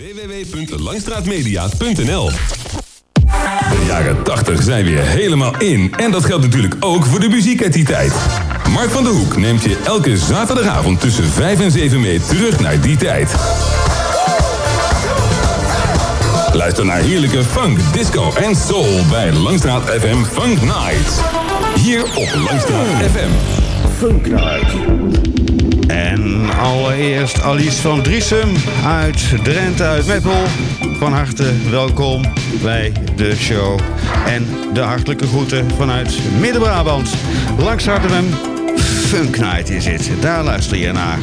www.langstraatmedia.nl De jaren 80 zijn weer helemaal in. En dat geldt natuurlijk ook voor de muziek uit die tijd. Mark van der Hoek neemt je elke zaterdagavond tussen 5 en 7 mee terug naar die tijd. Luister naar heerlijke funk, disco en soul bij Langstraat FM Funk Night. Hier op Langstraat FM. Funk. En allereerst Alice van Driesem uit Drenthe, uit Meppel. Van harte welkom bij de show. En de hartelijke groeten vanuit Midden-Brabant. Langs FM Funk Night is het. Daar luister je naar.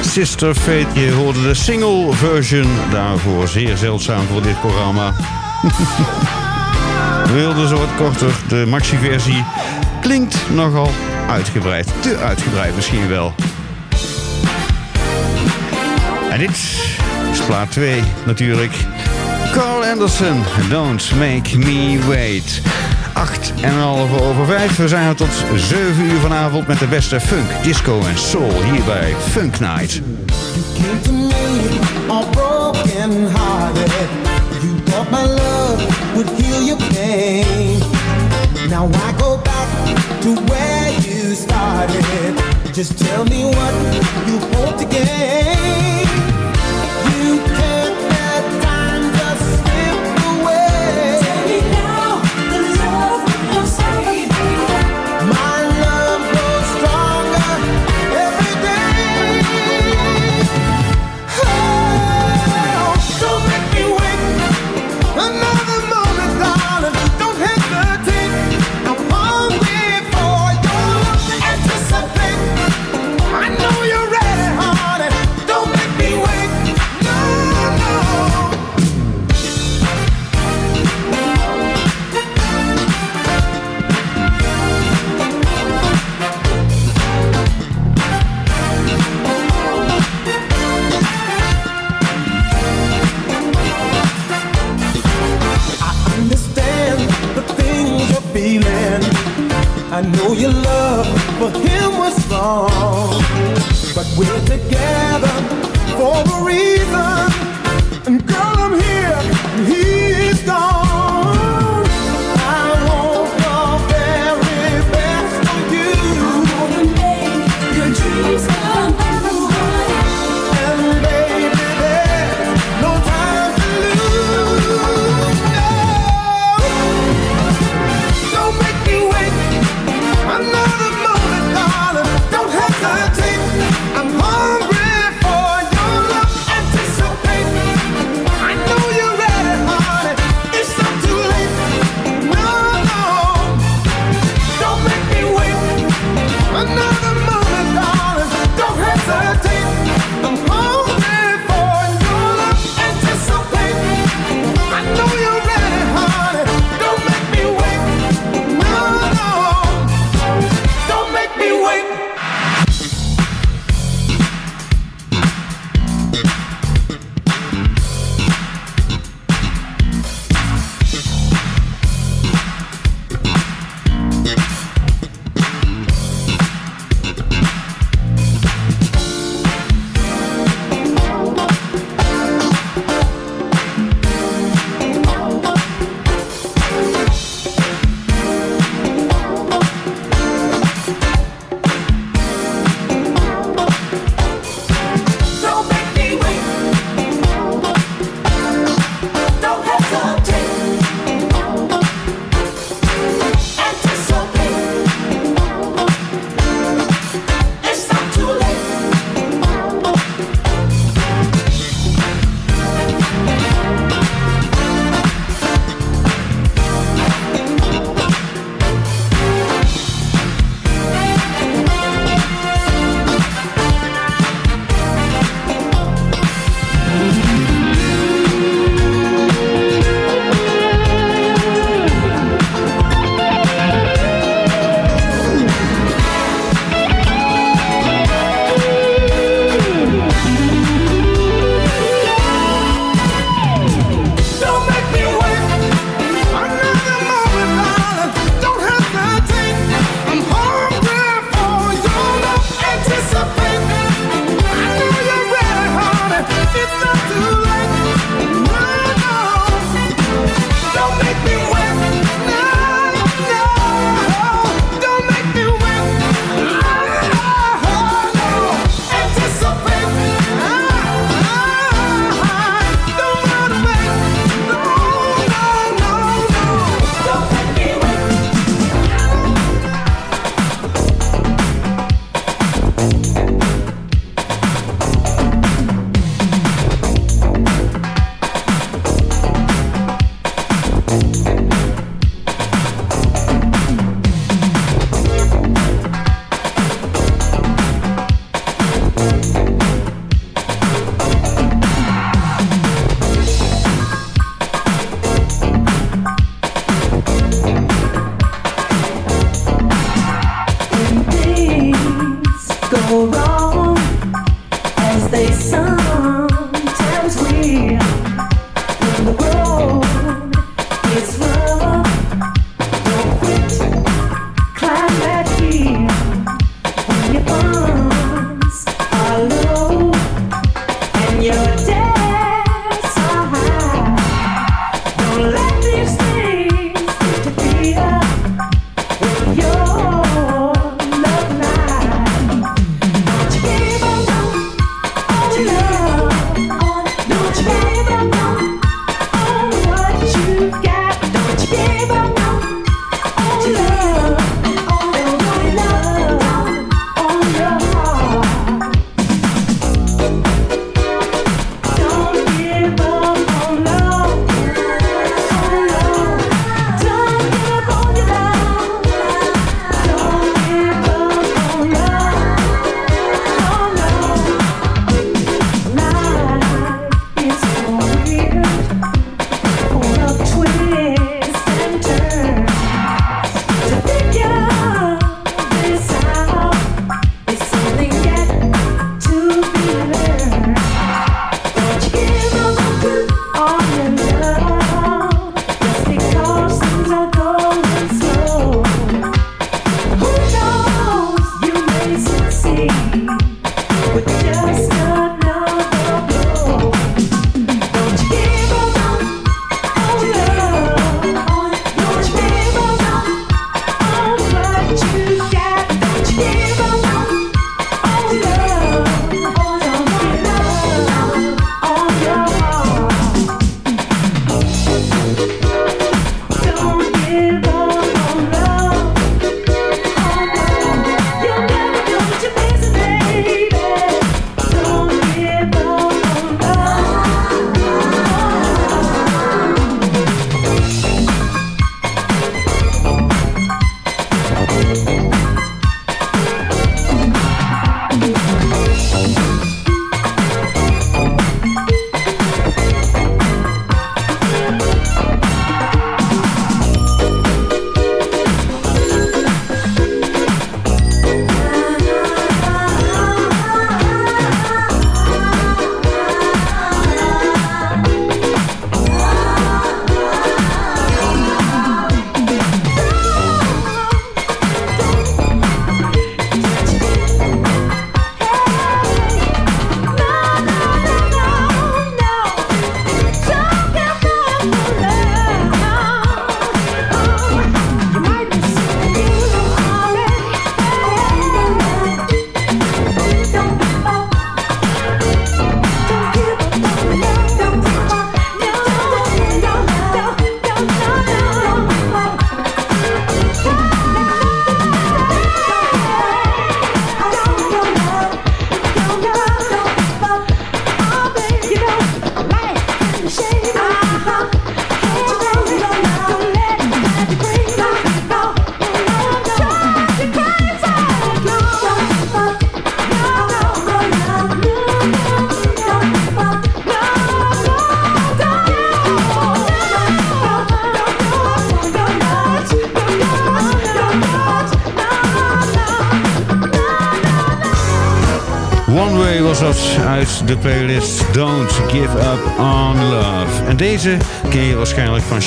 Sister Fate. Je hoorde de single version daarvoor. Zeer zeldzaam voor dit programma. We wilden zo wat korter. De maxi-versie klinkt nogal uitgebreid. Te uitgebreid misschien wel. En dit is plaat 2 natuurlijk. Carl Anderson, Don't Make Me Wait. 8 en half over 5. We zijn er tot 7 uur vanavond met de beste funk, disco en soul hier bij Funk Night. Now I go back to where you started. Just tell me what you to.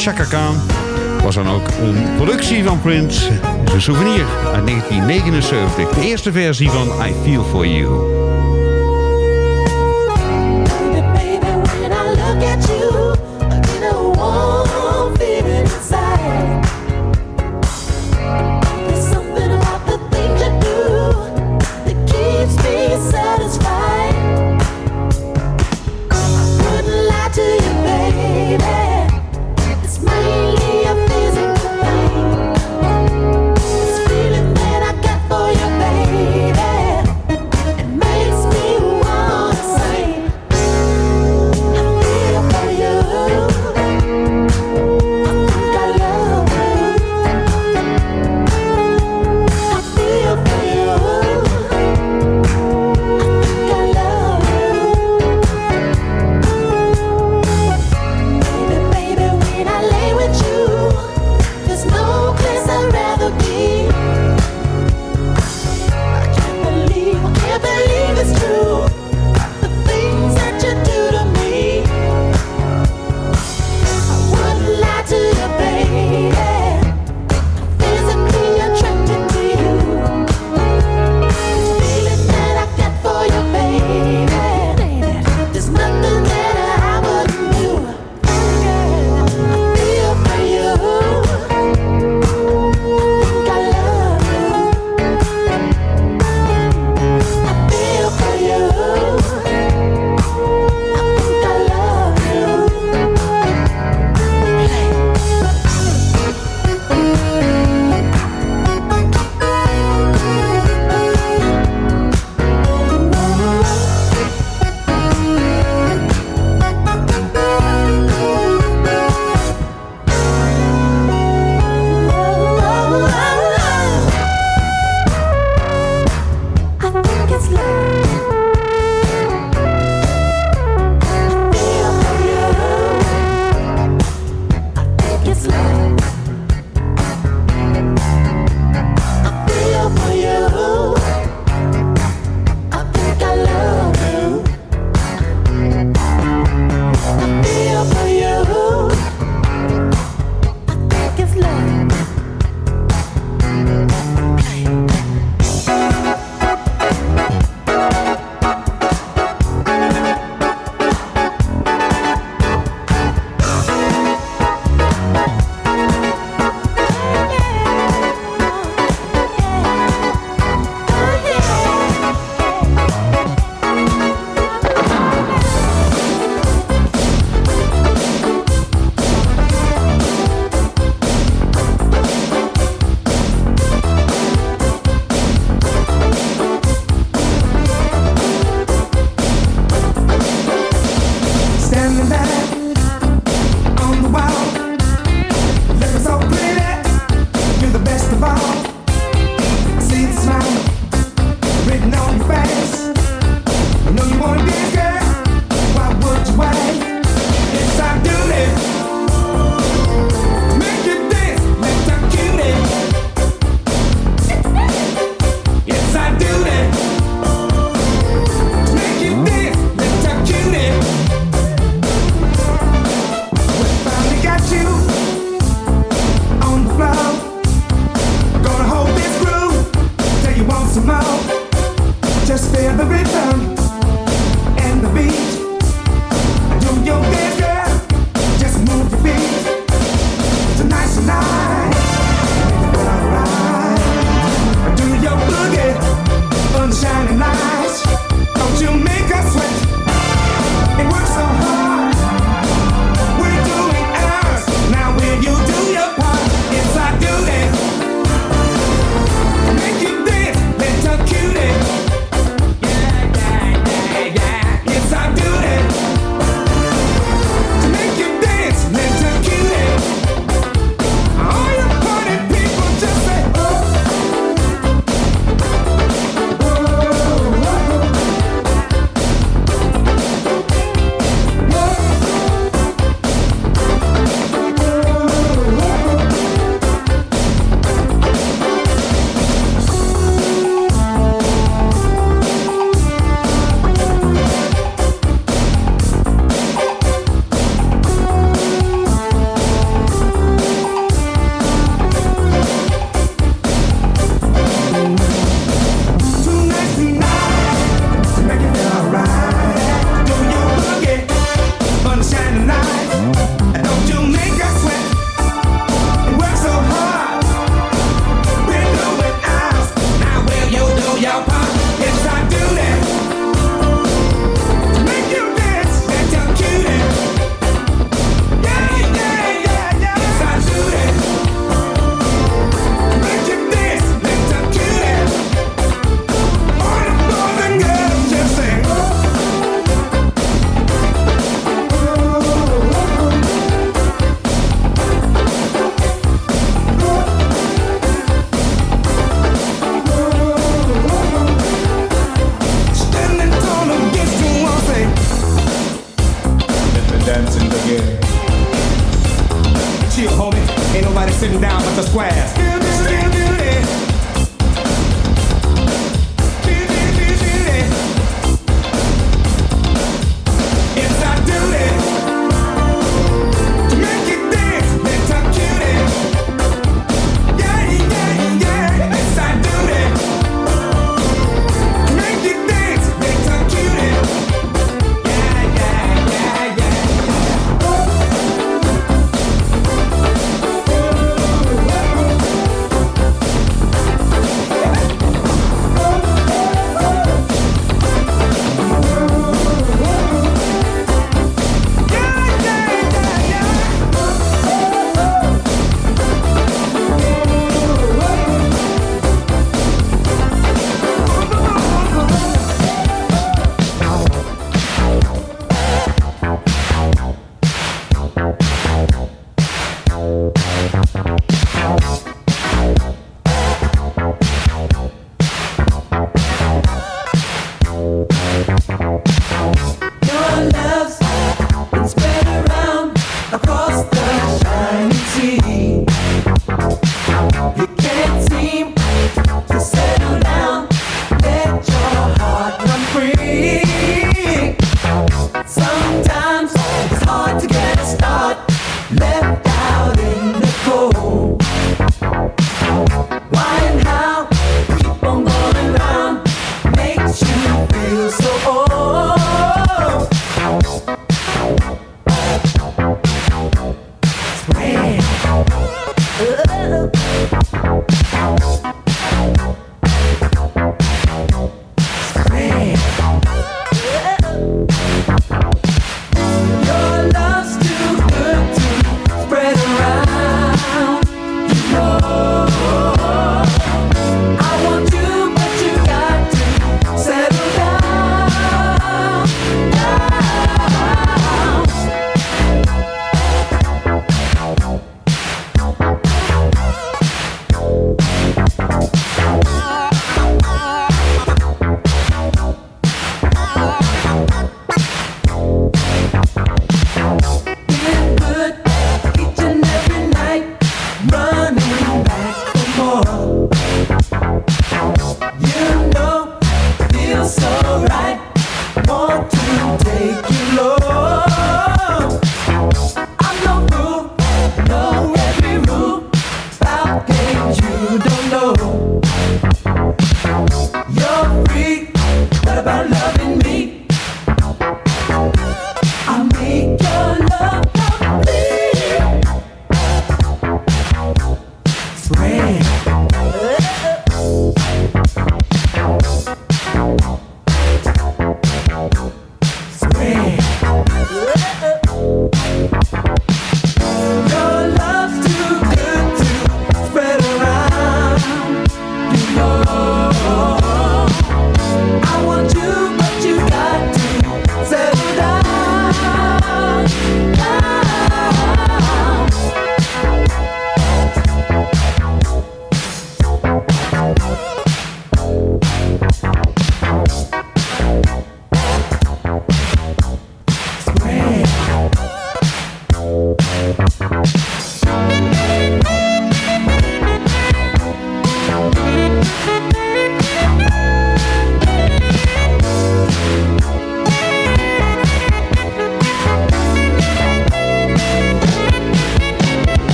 Chaka Khan. Was dan ook een productie van Prince. Een souvenir uit 1979. De eerste versie van I Feel For You.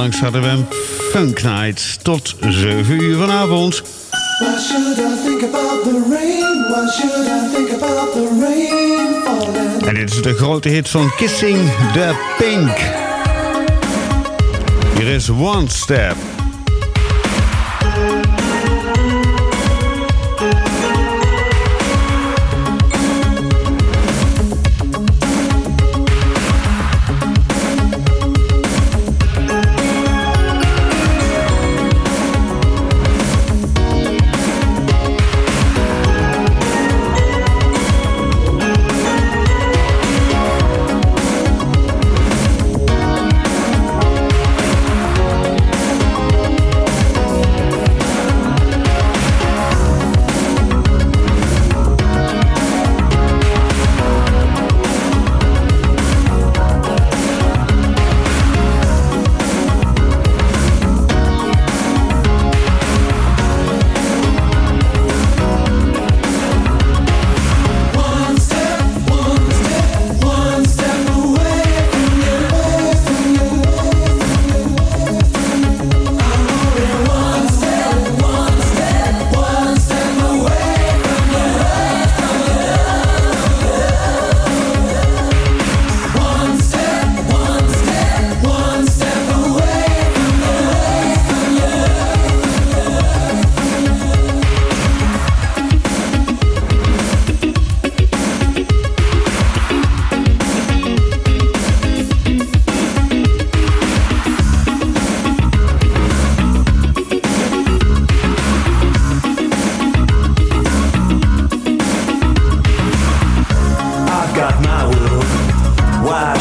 Langs we Funk Night tot 7 uur vanavond. Why should I think about the rain? Why should I think about the rain falling? En dit is de grote hit van Kissing the Pink. Hier is One Step.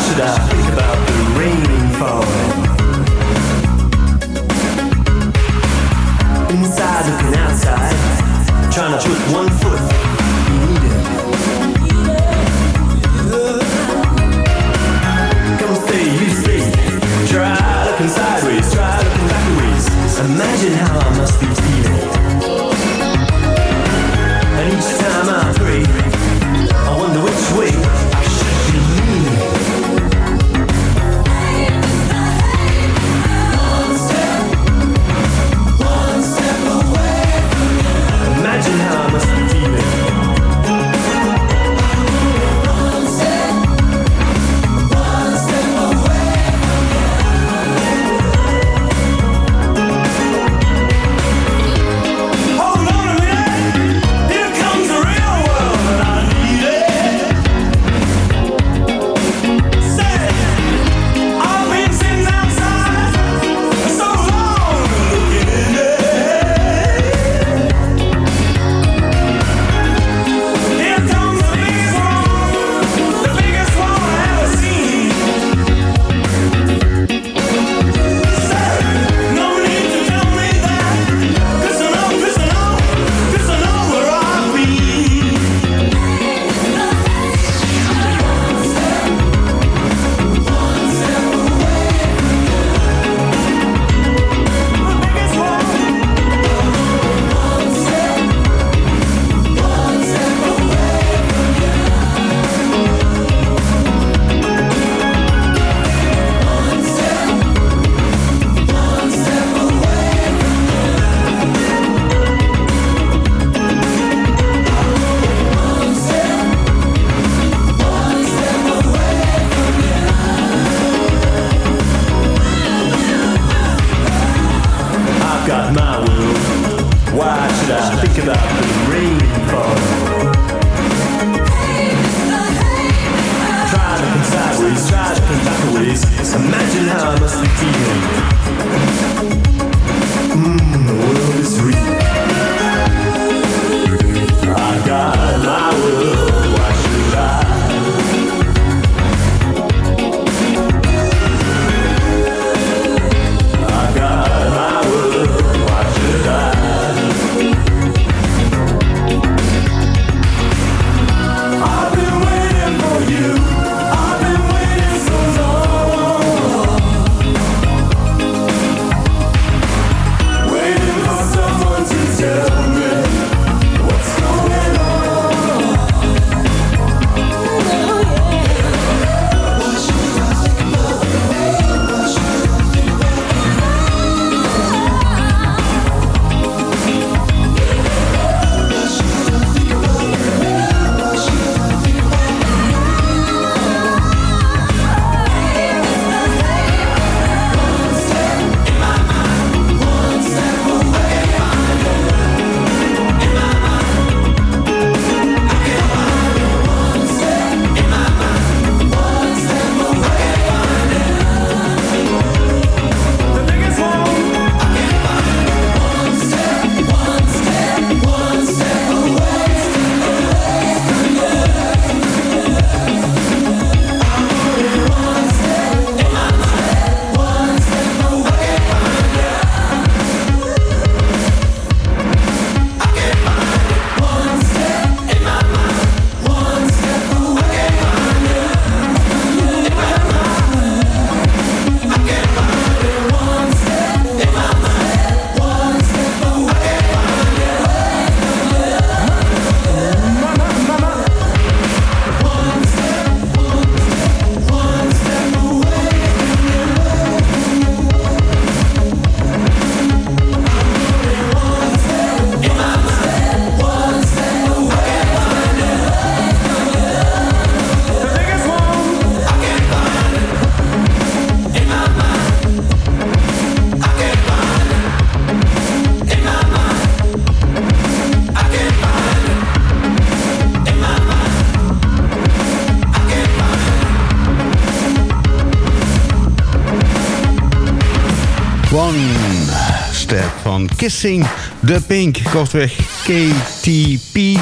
should I think about the rainfall? Kissing the Pink, kortweg KTP,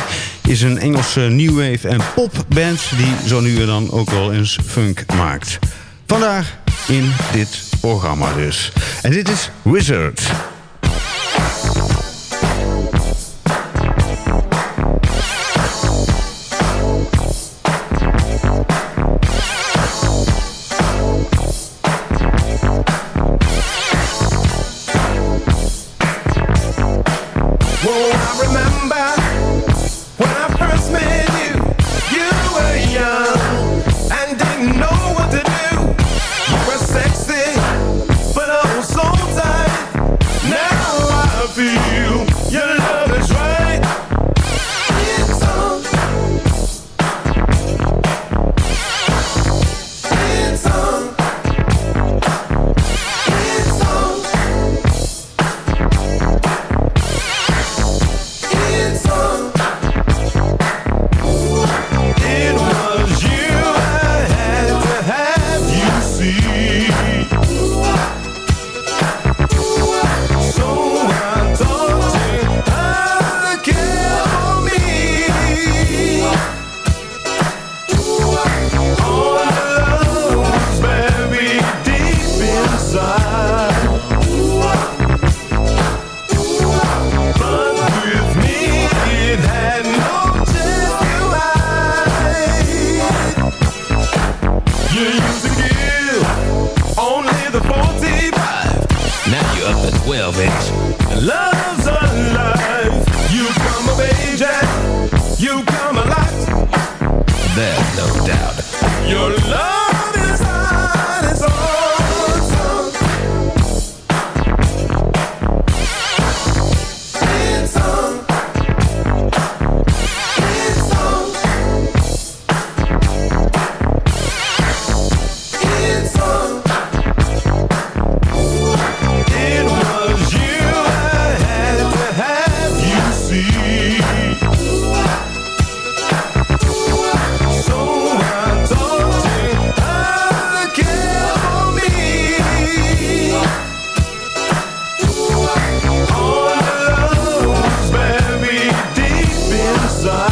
is een Engelse new wave en popband die zo nu en dan ook wel eens funk maakt. Vandaag in dit programma dus. En dit is Wizard.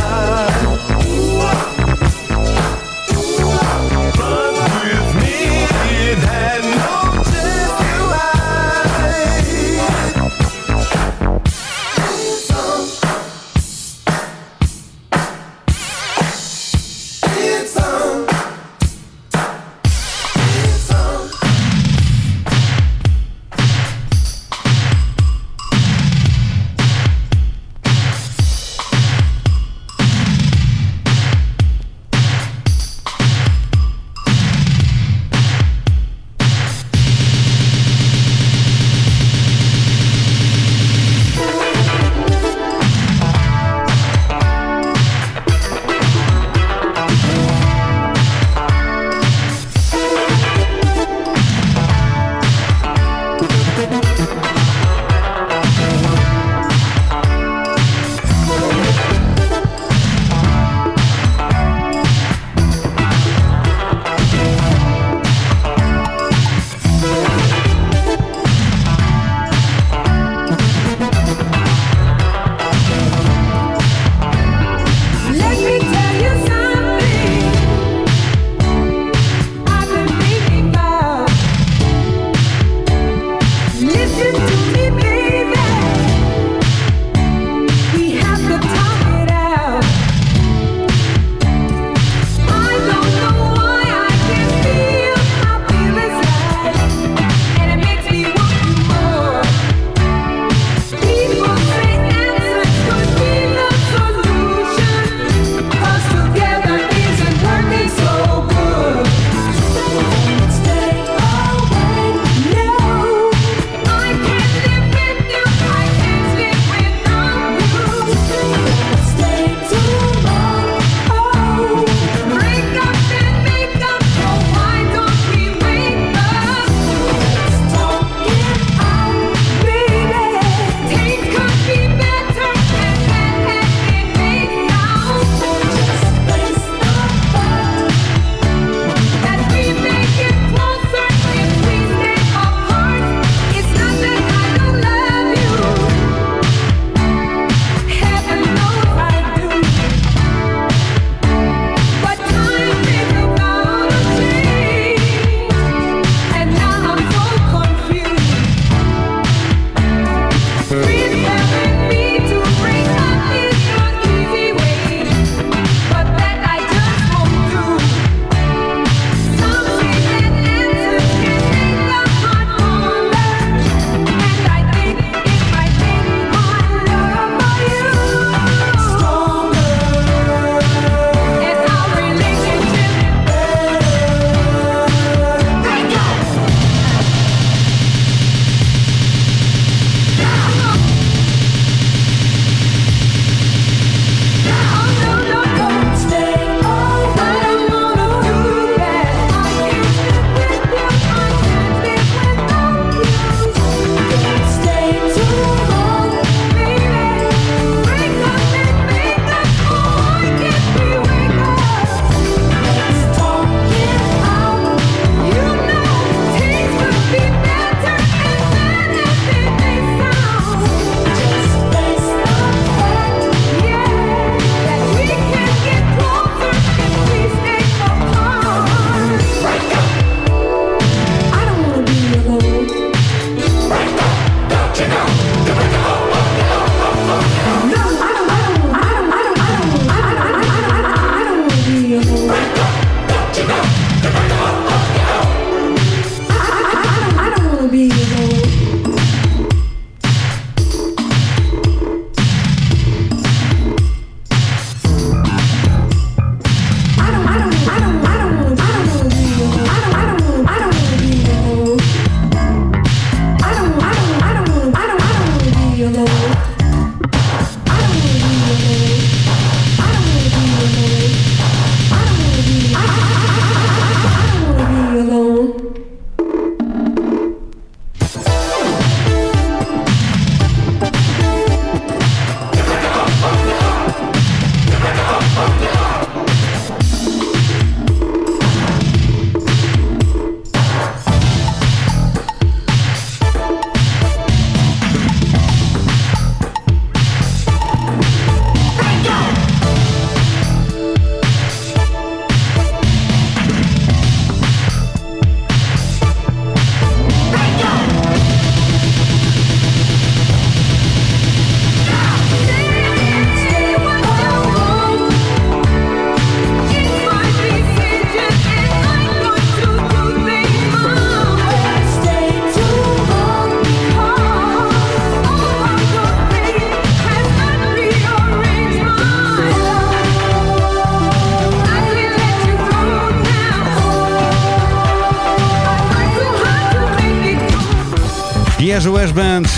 lugar.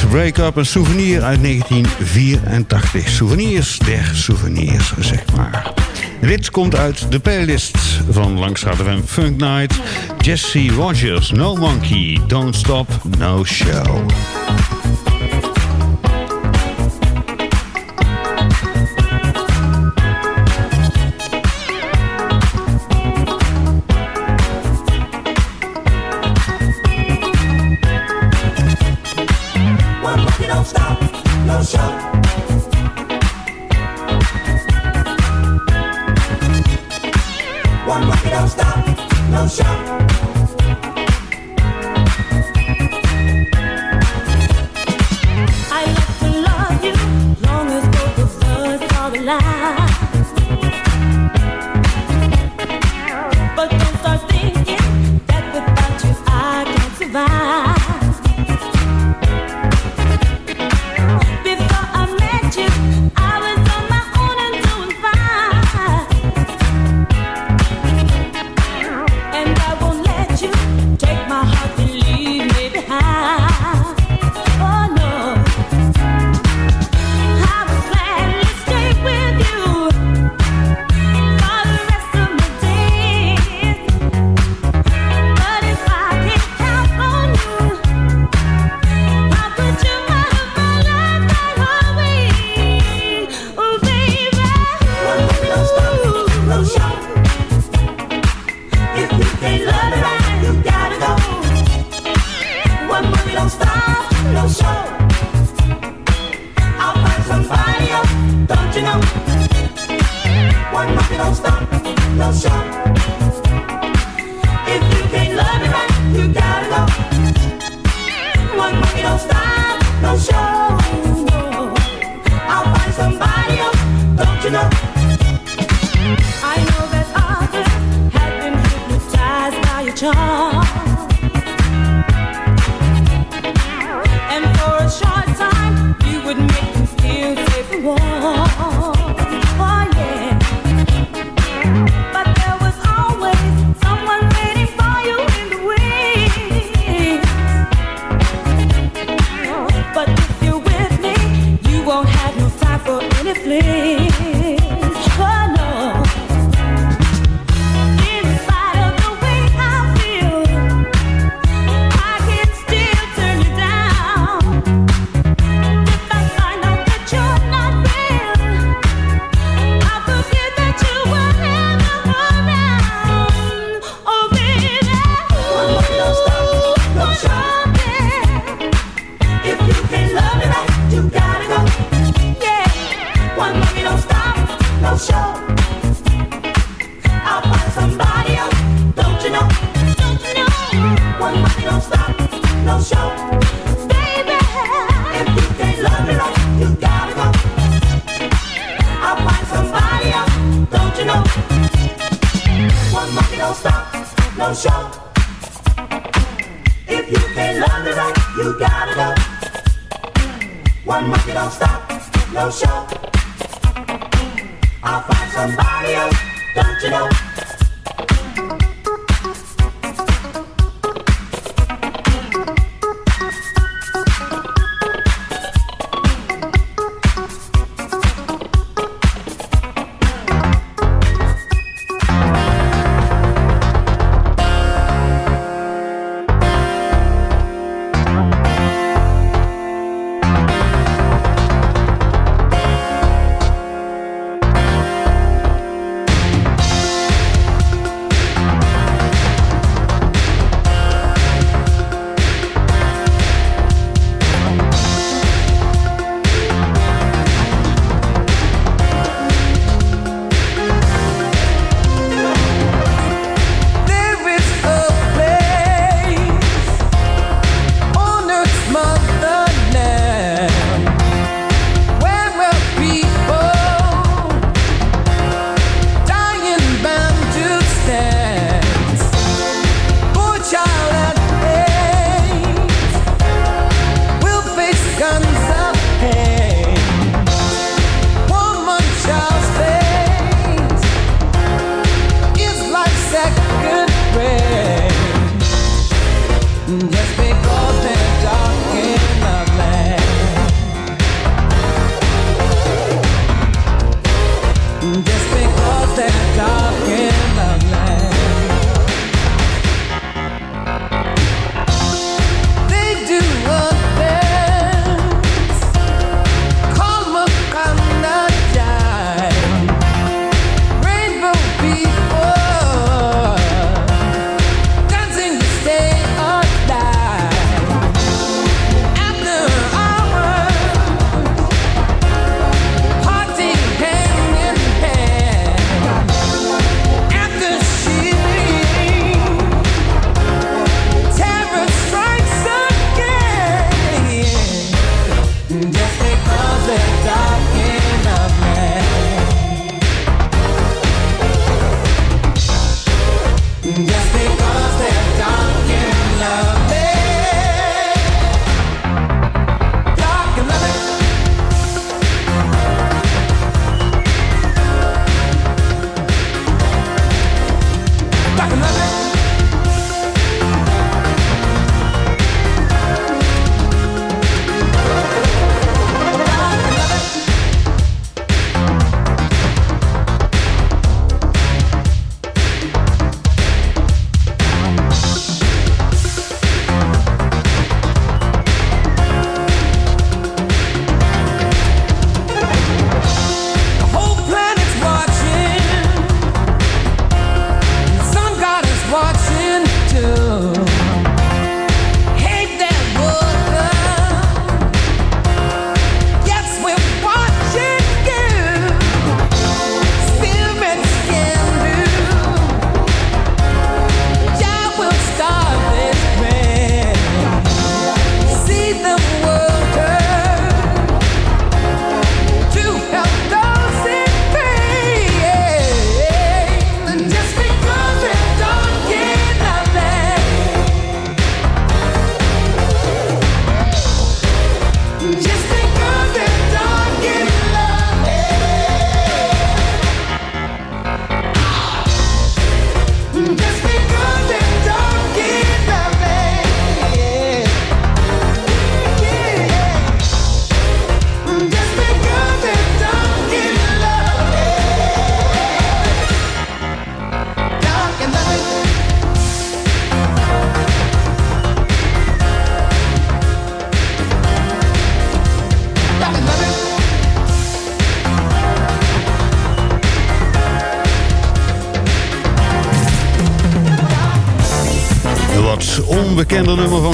Break Up, een souvenir uit 1984. Souvenirs der souvenirs, zeg maar. Dit komt uit de playlist van Langstraat FM Funk Night. Jesse Rogers, No Monkey, Don't Stop, No Show.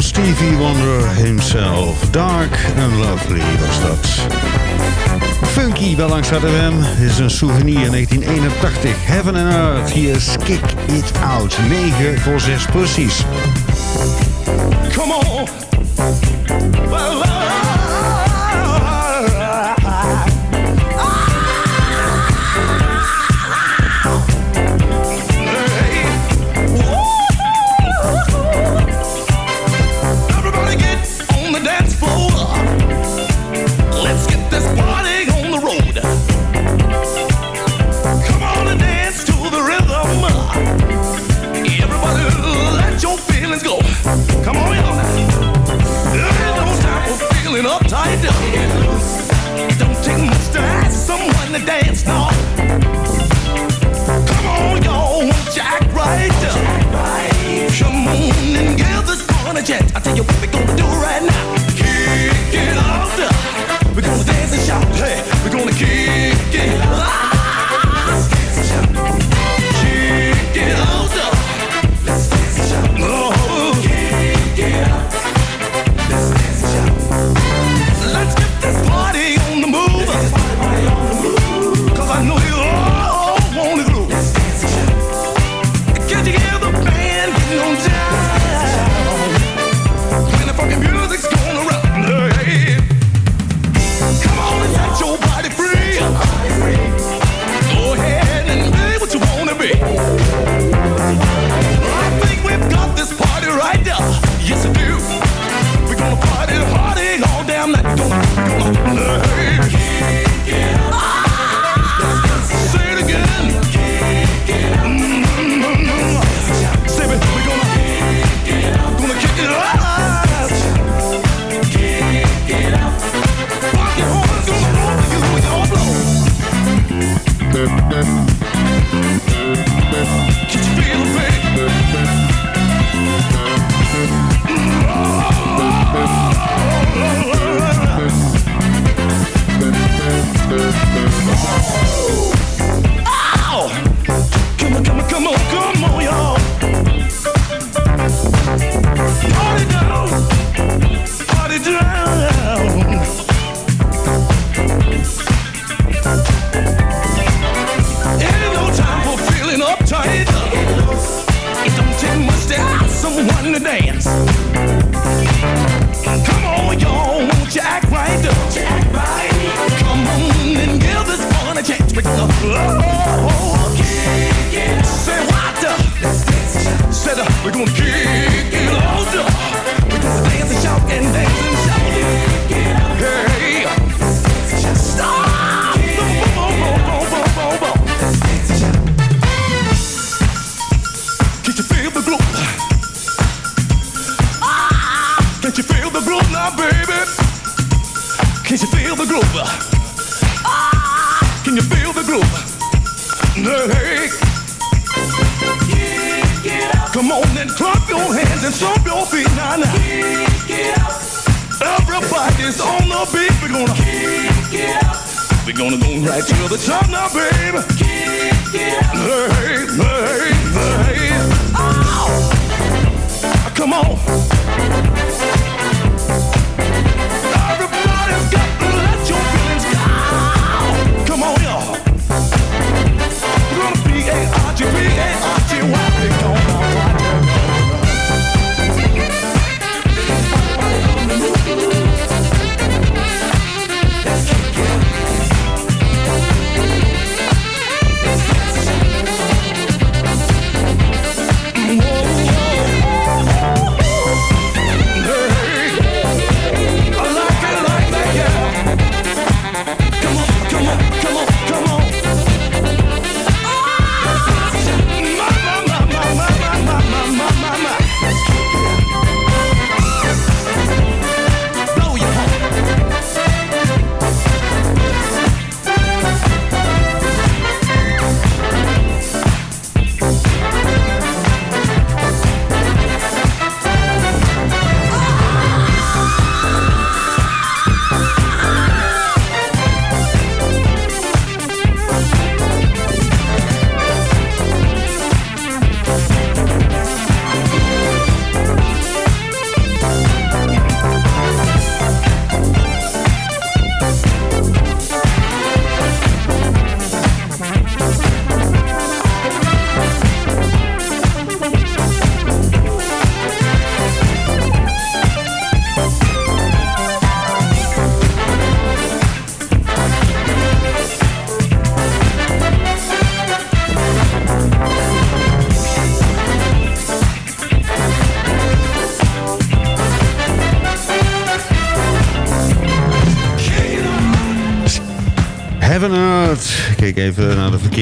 Stevie Wonder himself. Dark and Lovely was dat. Funky bij langs is een souvenir 1981. Heaven and Earth. Hier Kick It Out. 9 voor 6 precies. Come on.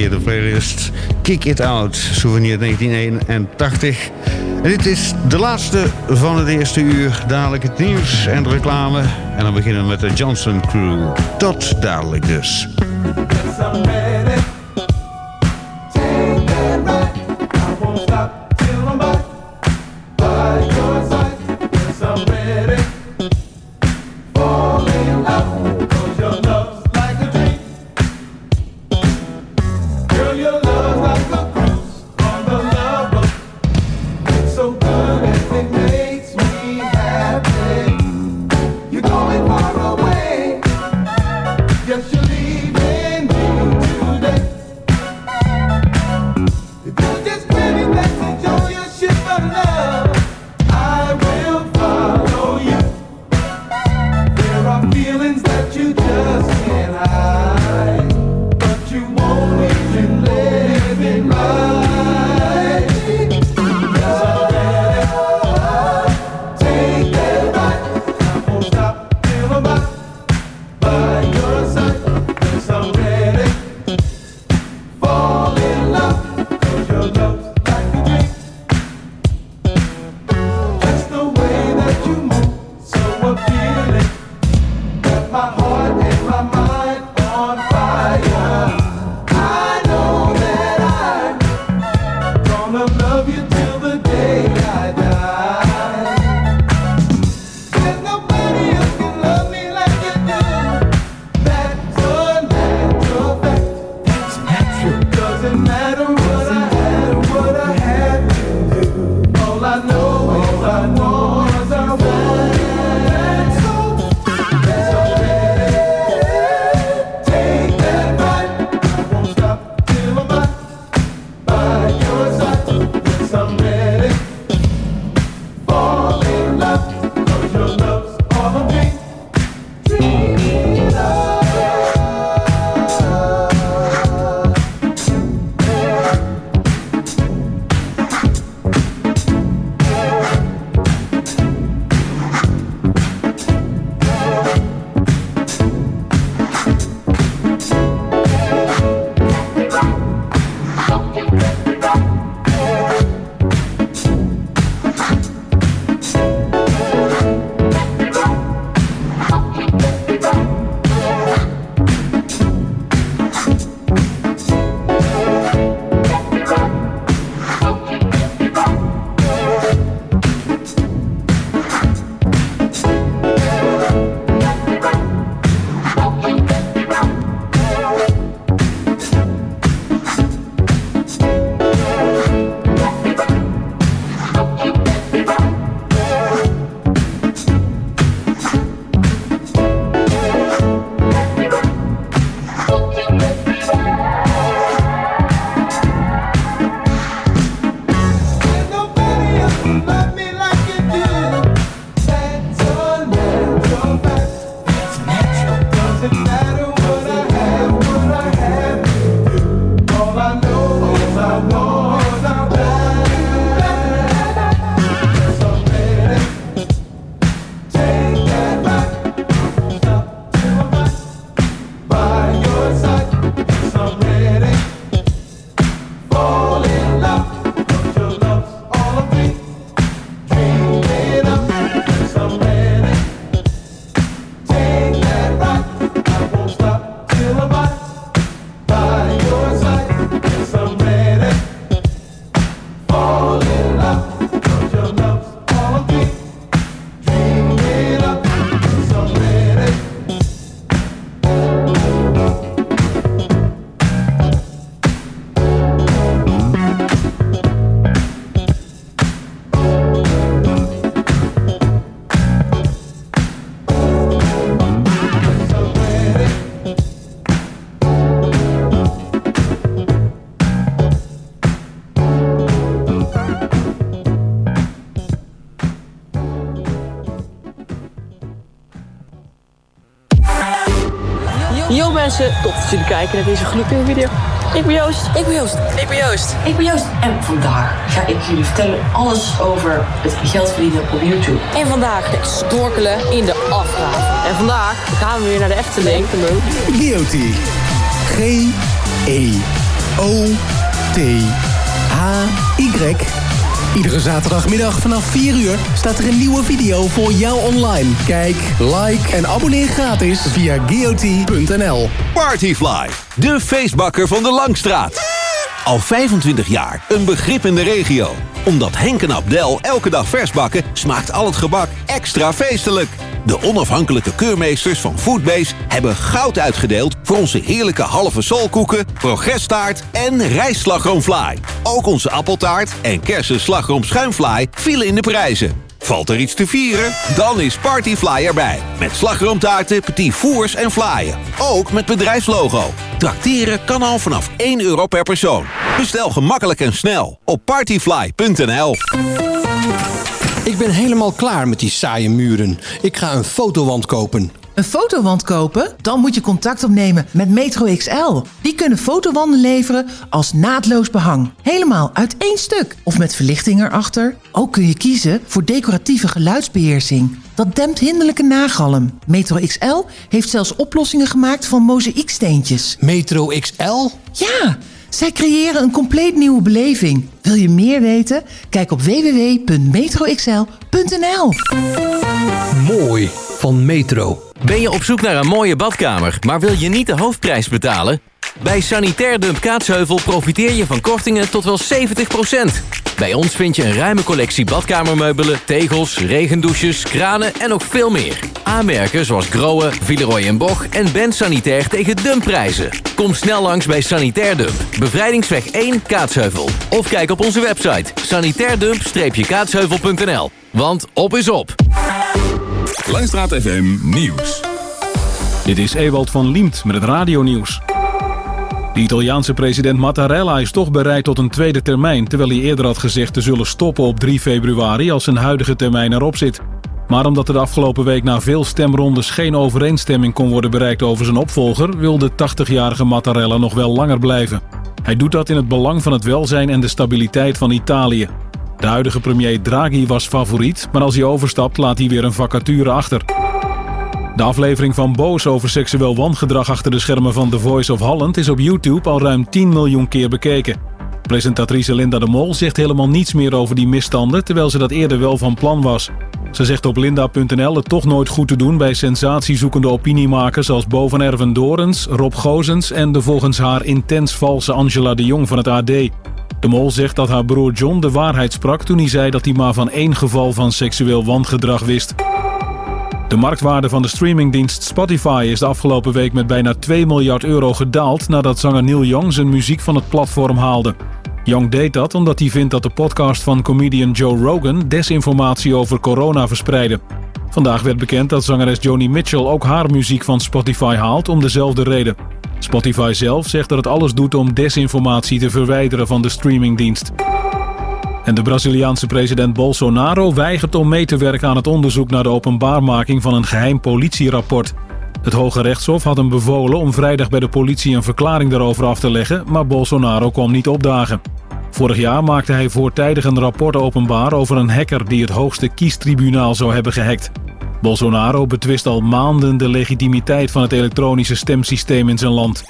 Naar de playlist. Kick It Out, souvenir 1981. En dit is de laatste van het eerste uur. Dadelijk het nieuws en de reclame. En dan beginnen we met de Johnson Crew. Tot dadelijk dus. Top dat jullie kijken naar deze gloednieuwe video. Ik ben Joost. Ik ben Joost. Ik ben Joost. Ik ben Joost. En vandaag ga ik jullie vertellen alles over het geld verdienen op YouTube. En vandaag het storkelen in de afgraaf. En vandaag gaan we weer naar de Efteling. Guilty. G-E-O-T-H-Y. Iedere zaterdagmiddag vanaf 4 uur staat er een nieuwe video voor jou online. Kijk, like en abonneer gratis via GOT.nl. Partyfly, de feestbakker van de Langstraat. Al 25 jaar een begrip in de regio. Omdat Henk en Abdel elke dag vers bakken, smaakt al het gebak extra feestelijk. De onafhankelijke keurmeesters van Foodbase hebben goud uitgedeeld... voor onze heerlijke halve solkoeken, progresstaart en rijstslagroomfly. Ook onze appeltaart en kersen slagroom schuimfly vielen in de prijzen. Valt er iets te vieren? Dan is Partyfly erbij. Met slagroomtaarten, petit fours en flyen. Ook met bedrijfslogo. Trakteren kan al vanaf 1 euro per persoon. Bestel gemakkelijk en snel op partyfly.nl. Ik ben helemaal klaar met die saaie muren. Ik ga een fotowand kopen. Een fotowand kopen? Dan moet je contact opnemen met Metro XL. Die kunnen fotowanden leveren als naadloos behang. Helemaal uit één stuk. Of met verlichting erachter. Ook kun je kiezen voor decoratieve geluidsbeheersing. Dat dempt hinderlijke nagalm. Metro XL heeft zelfs oplossingen gemaakt van mozaïeksteentjes. Metro XL? Ja! Zij creëren een compleet nieuwe beleving. Wil je meer weten? Kijk op www.metroxl.nl. Mooi van Metro. Ben je op zoek naar een mooie badkamer, maar wil je niet de hoofdprijs betalen? Bij Sanitair Dump Kaatsheuvel profiteer je van kortingen tot wel 70%. Bij ons vind je een ruime collectie badkamermeubelen, tegels, regendouches, kranen en nog veel meer. Aanmerken zoals Grohe, Villeroy en Boch en Ben Sanitair tegen dumpprijzen. Kom snel langs bij Sanitair Dump, Bevrijdingsweg 1 Kaatsheuvel. Of kijk op onze website sanitairdump-kaatsheuvel.nl. Want op is op. Langstraat FM Nieuws. Dit is Ewald van Liemt met het radionieuws. De Italiaanse president Mattarella is toch bereid tot een tweede termijn... terwijl hij eerder had gezegd te zullen stoppen op 3 februari... als zijn huidige termijn erop zit. Maar omdat er de afgelopen week na veel stemrondes... geen overeenstemming kon worden bereikt over zijn opvolger... wil de 80-jarige Mattarella nog wel langer blijven. Hij doet dat in het belang van het welzijn en de stabiliteit van Italië. De huidige premier Draghi was favoriet... maar als hij overstapt laat hij weer een vacature achter... De aflevering van Boos over seksueel wangedrag achter de schermen van The Voice of Holland is op YouTube al ruim 10 miljoen keer bekeken. Presentatrice Linda de Mol zegt helemaal niets meer over die misstanden, terwijl ze dat eerder wel van plan was. Ze zegt op linda.nl het toch nooit goed te doen bij sensatiezoekende opiniemakers als Bo Erven Dorens, Rob Gozens en de volgens haar intens valse Angela de Jong van het AD. De Mol zegt dat haar broer John de waarheid sprak toen hij zei dat hij maar van één geval van seksueel wangedrag wist. De marktwaarde van de streamingdienst Spotify is de afgelopen week met bijna 2 miljard euro gedaald nadat zanger Neil Young zijn muziek van het platform haalde. Young deed dat omdat hij vindt dat de podcast van comedian Joe Rogan desinformatie over corona verspreidde. Vandaag werd bekend dat zangeres Joni Mitchell ook haar muziek van Spotify haalt om dezelfde reden. Spotify zelf zegt dat het alles doet om desinformatie te verwijderen van de streamingdienst. En de Braziliaanse president Bolsonaro weigert om mee te werken aan het onderzoek naar de openbaarmaking van een geheim politierapport. Het Hoge Rechtshof had hem bevolen om vrijdag bij de politie een verklaring daarover af te leggen, maar Bolsonaro kwam niet opdagen. Vorig jaar maakte hij voortijdig een rapport openbaar over een hacker die het hoogste kiestribunaal zou hebben gehackt. Bolsonaro betwist al maanden de legitimiteit van het elektronische stemsysteem in zijn land.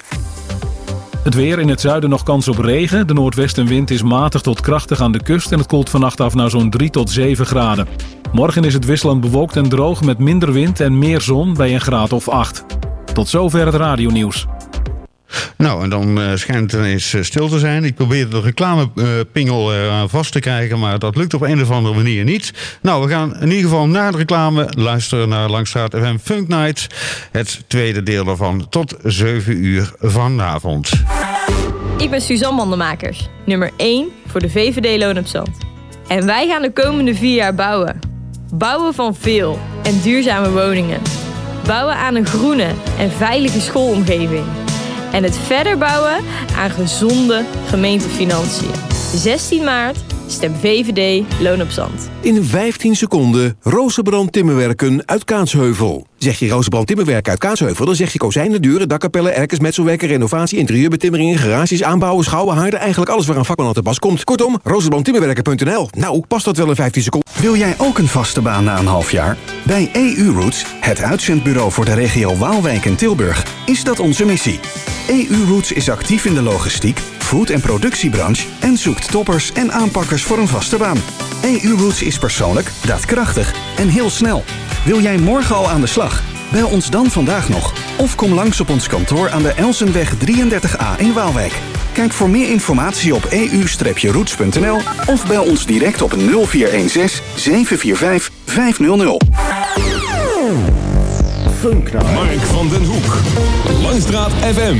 Het weer in het zuiden nog kans op regen. De noordwestenwind is matig tot krachtig aan de kust en het koelt vannacht af naar zo'n 3 tot 7 graden. Morgen is het wisselend bewolkt en droog met minder wind en meer zon bij een graad of 8. Tot zover het radionieuws. Nou, en dan uh, schijnt het ineens uh, stil te zijn. Ik probeer de reclamepingel uh, aan vast te krijgen, maar dat lukt op een of andere manier niet. Nou, we gaan in ieder geval na de reclame luisteren naar Langstraat FM Funk Night. Het tweede deel daarvan tot 7 uur vanavond. Ik ben Suzanne Mandenmakers, nummer 1 voor de VVD Loon op Zand. En wij gaan de komende vier jaar bouwen. Bouwen van veel en duurzame woningen. Bouwen aan een groene en veilige schoolomgeving en het verder bouwen aan gezonde gemeentefinanciën. 16 maart Stem VVD Loon op Zand. In 15 seconden Rozenbrand Timmerwerken uit Kaatsheuvel. Zeg je Rozenbrand Timmerwerken uit Kaatsheuvel... dan zeg je kozijnen, deuren, dakkapellen, erkers, metselwerken... renovatie, interieurbetimmeringen, garages, aanbouwen, schouwen, haarden... eigenlijk alles waar een vakman aan te pas komt. Kortom, rozenbrandtimmerwerken.nl. Nou, past dat wel in 15 seconden? Wil jij ook een vaste baan na een half jaar? Bij EU Roots, het uitzendbureau voor de regio Waalwijk en Tilburg, is dat onze missie. EU Roots is actief in de logistiek, food- en productiebranche en zoekt toppers en aanpakkers voor een vaste baan. EU Roots is persoonlijk, daadkrachtig en heel snel. Wil jij morgen al aan de slag? Bel ons dan vandaag nog of kom langs op ons kantoor aan de Elsenweg 33A in Waalwijk. Kijk voor meer informatie op eu-roots.nl of bel ons direct op 0416 745 500. Mark van den Hoek. Langstraat FM.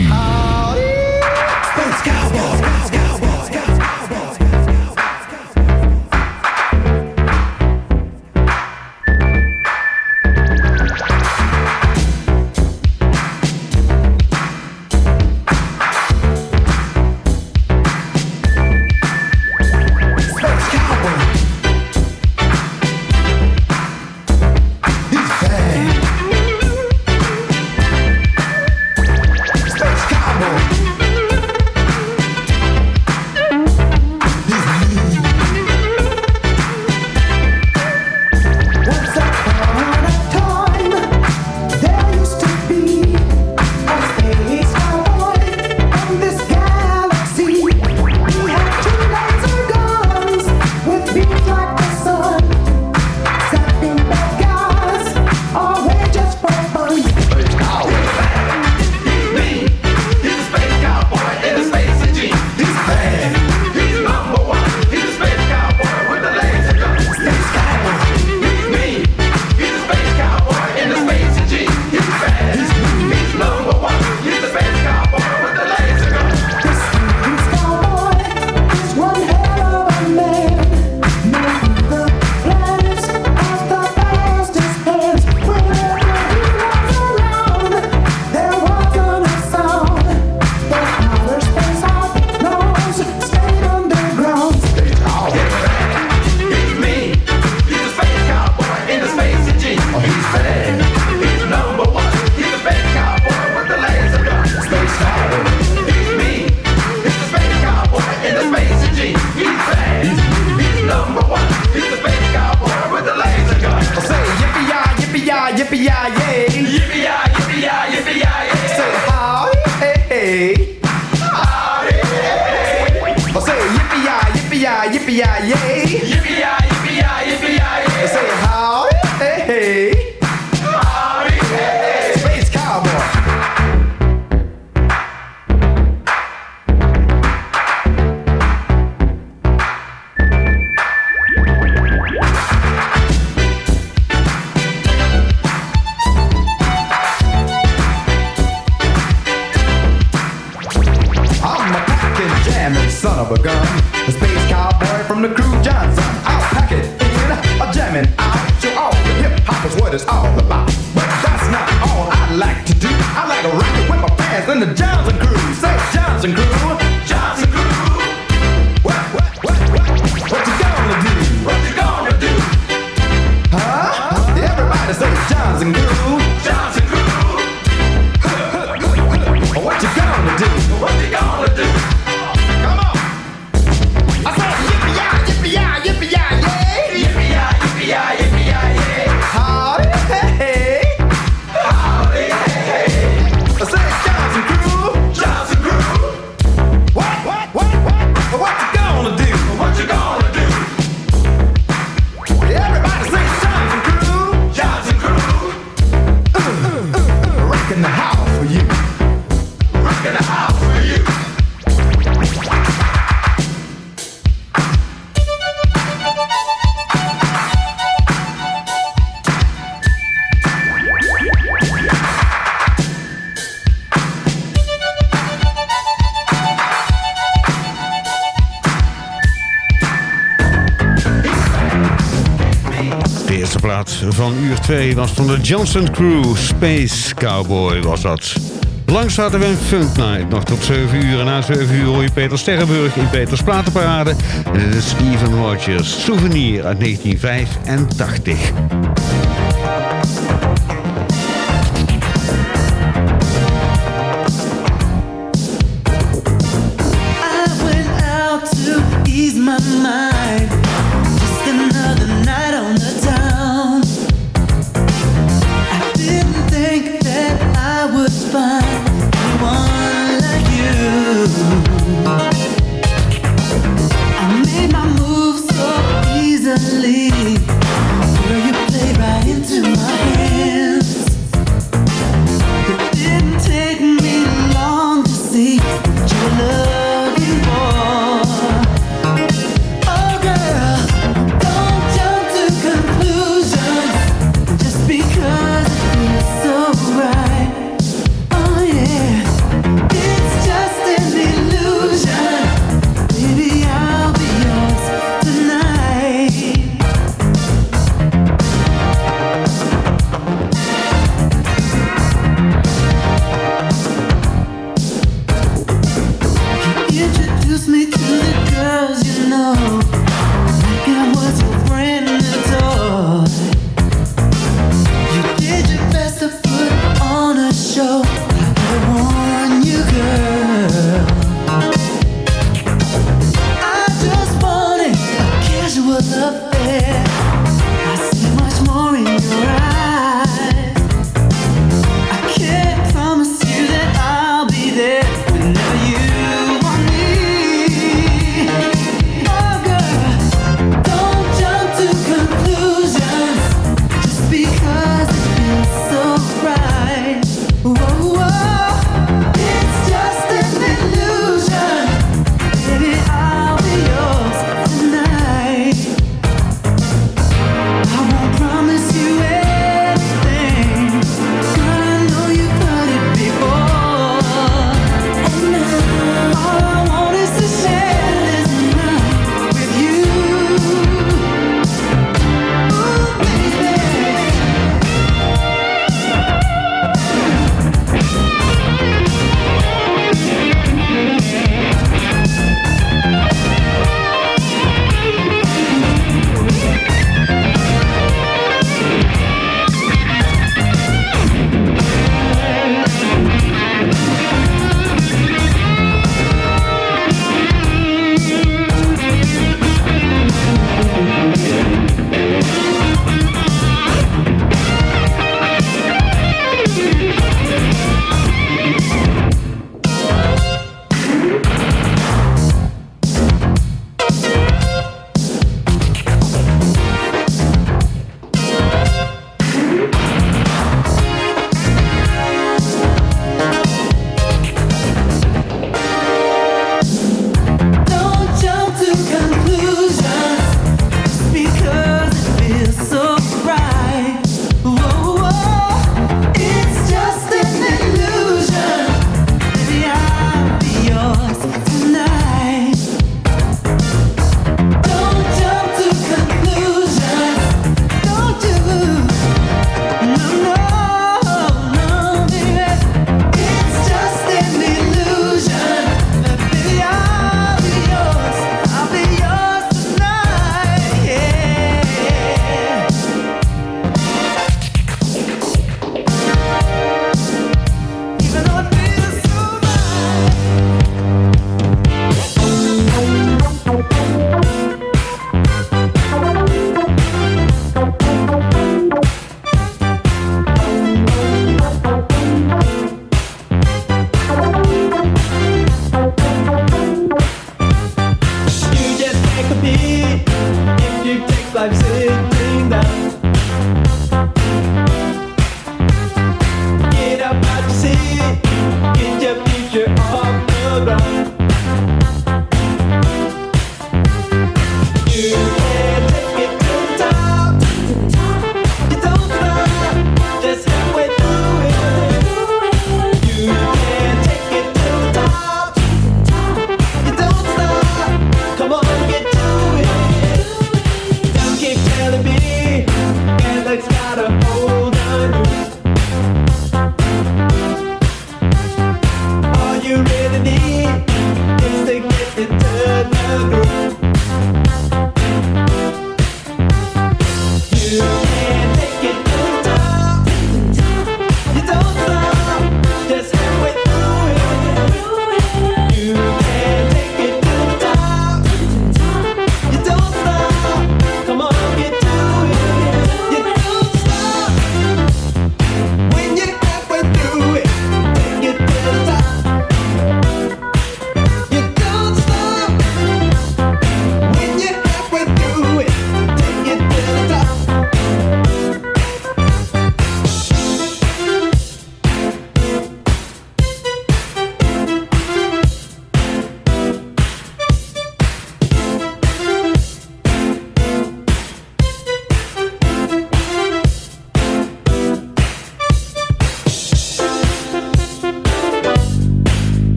Van uur 2 was van de Johnson Crew. Space Cowboy was dat. Langs hadden we een Funk Night. Nog tot 7 uur. En na 7 uur hoor je Peter Sterrenburg in Peters Platenparade. En dit is Steven Rogers. Souvenir uit 1985.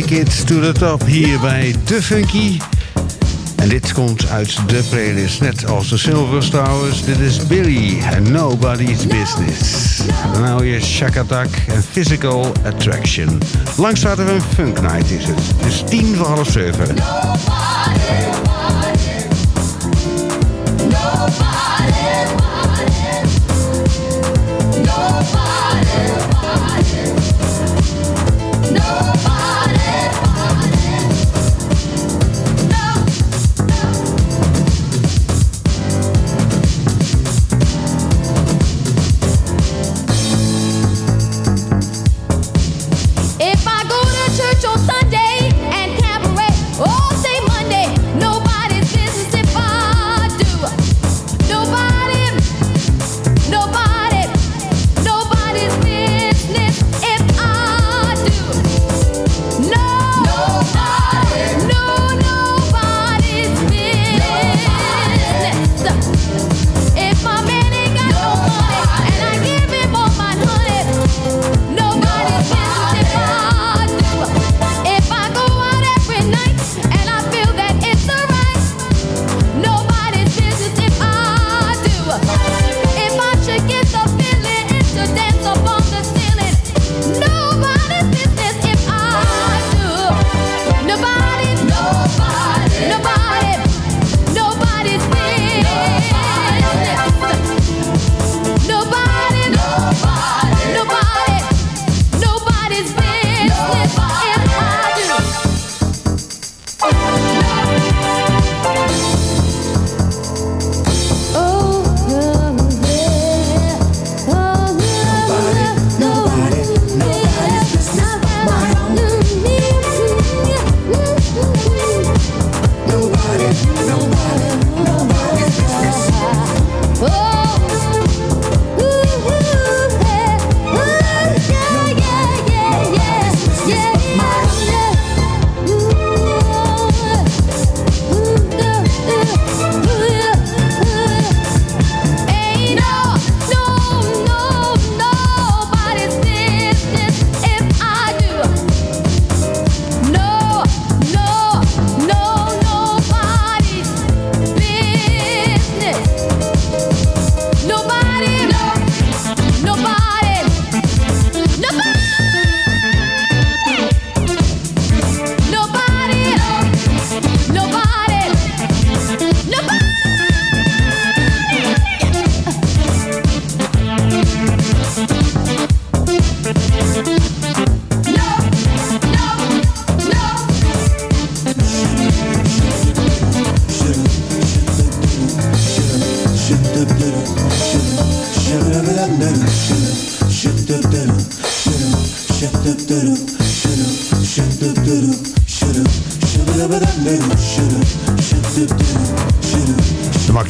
Take It To The Top hier bij The Funky. En dit komt uit de playlist, net als de Silver. Dit is Billy and Nobody's Business. En dan je Shakatak en Physical Attraction. Langs staat er een Funk Night is het. Dus tien voor half zeven.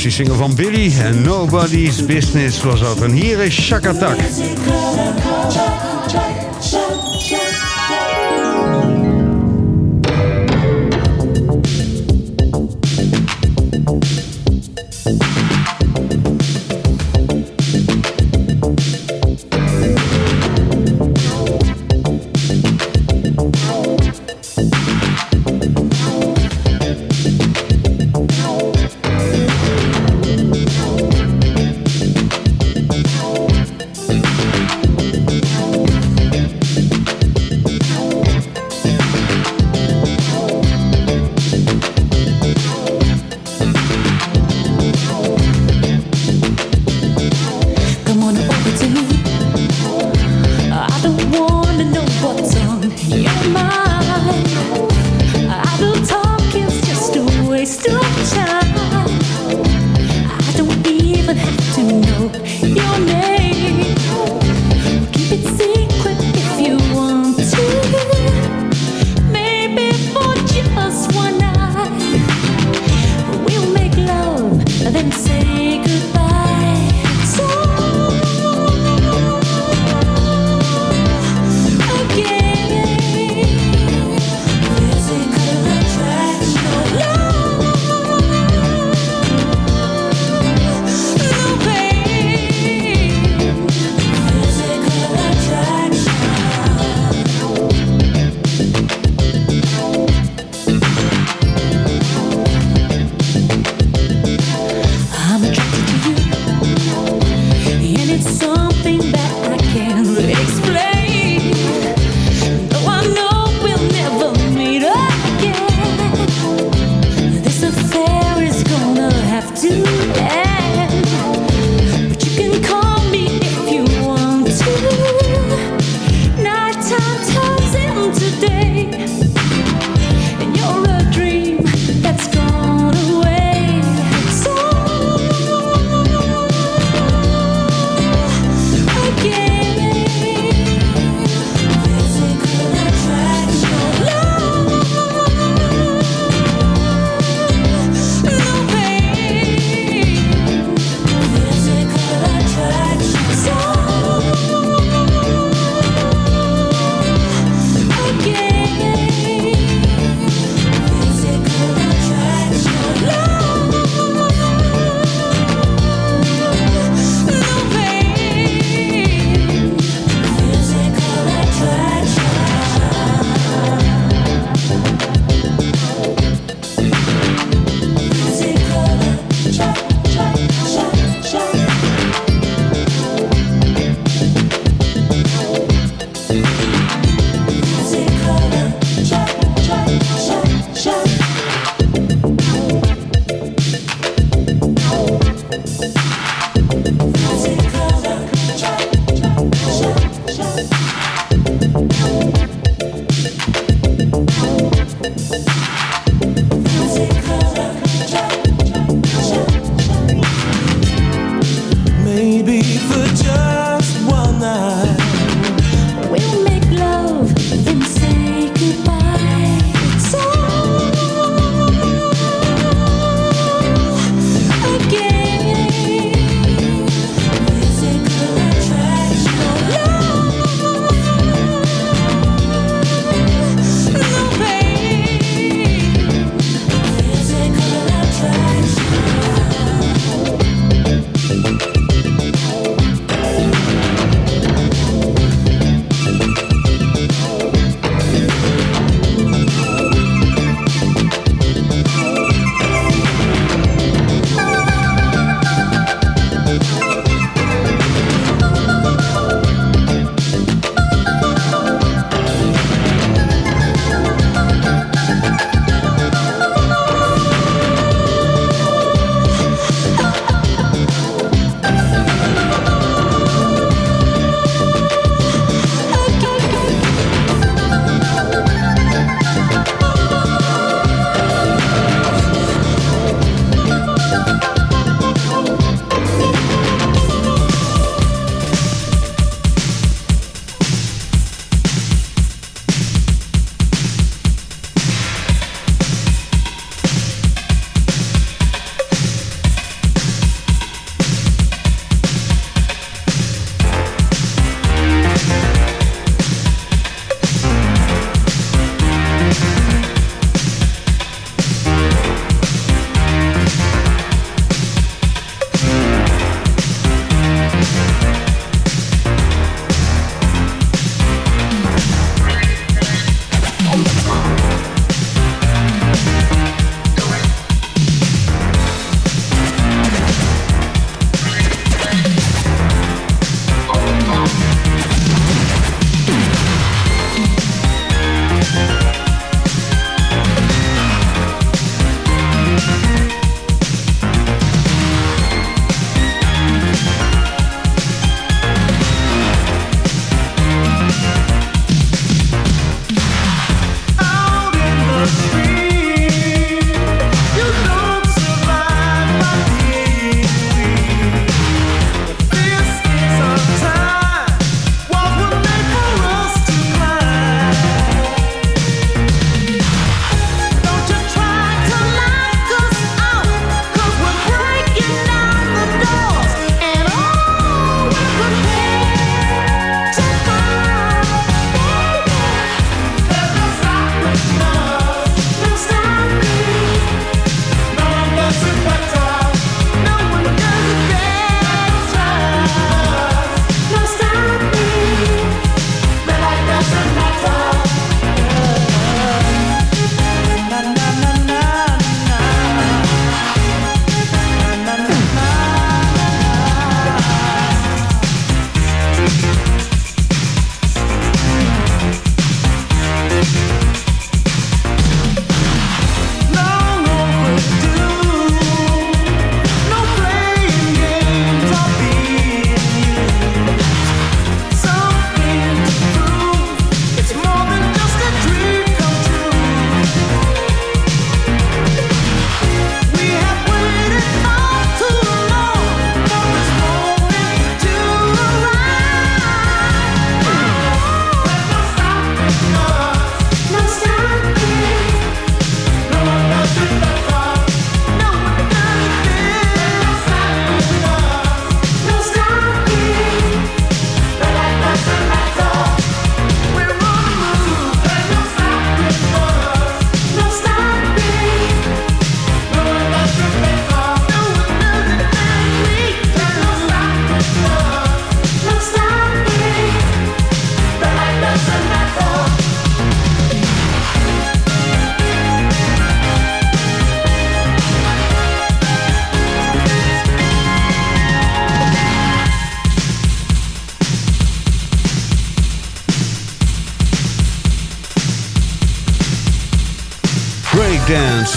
Die single van Billy. and Nobody's Business was dat. En hier is Shakatak.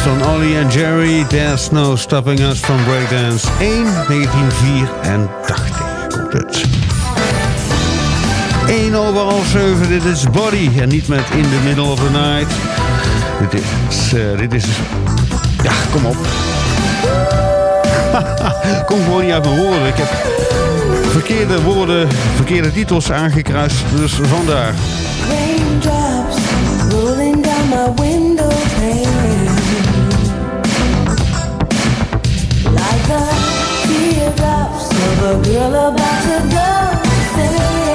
Van Ollie en Jerry. There's no stopping us from breakdance. 1 1984 komt het. 1 over half 7, dit is Body. En niet met In the Middle of the Night. Dit is... eh, dit is... Ja, kom op. kom gewoon niet uit mijn woorden. Ik heb verkeerde woorden, verkeerde titels aangekruist. Dus vandaar. Raindrops rolling down my window pane. Of a girl about to go sailing.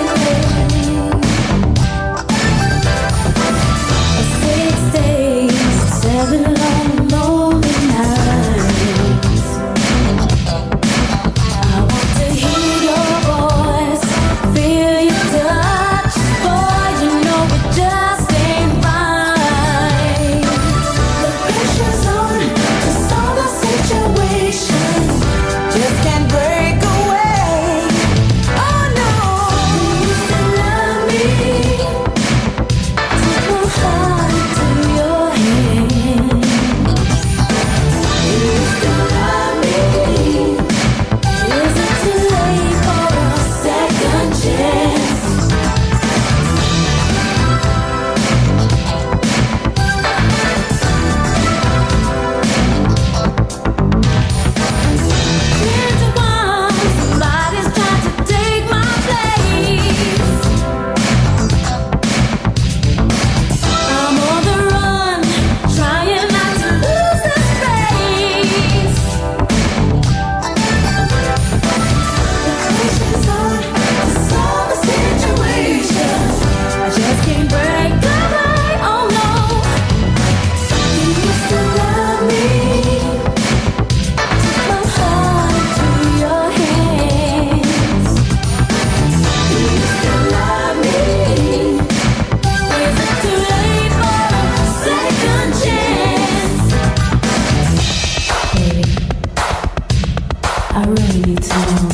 I really need to know.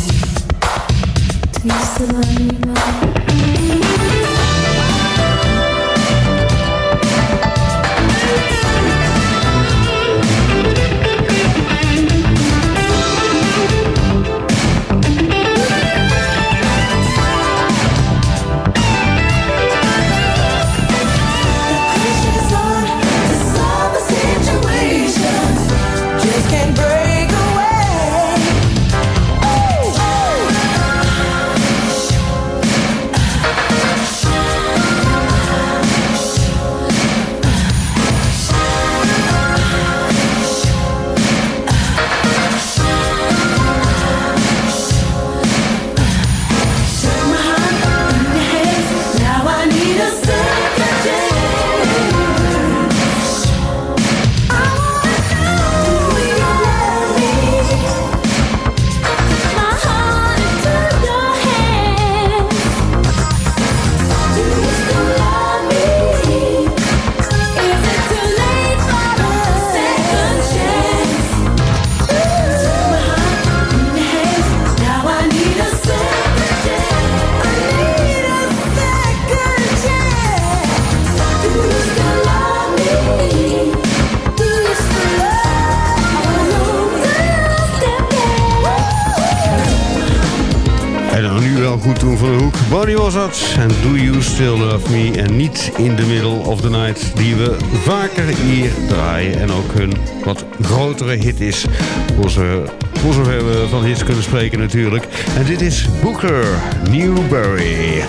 Do you still love me, Bonnie was dat. En Do You Still Love Me. En niet In the Middle of the Night. Die we vaker hier draaien. En ook hun wat grotere hit is. Voor, ze, voor zover we van hits kunnen spreken natuurlijk. En dit is Booker Newberry.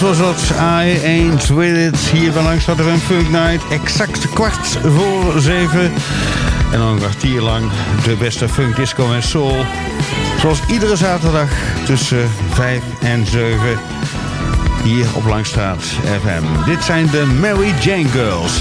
Was I Ain't With It. Hier bij Langstraat FM Funk Night. Exact kwart voor zeven. En dan een kwartier lang de beste funk, disco en soul. Zoals iedere zaterdag tussen vijf en zeven. Hier op Langstraat FM. Dit zijn de Mary Jane Girls.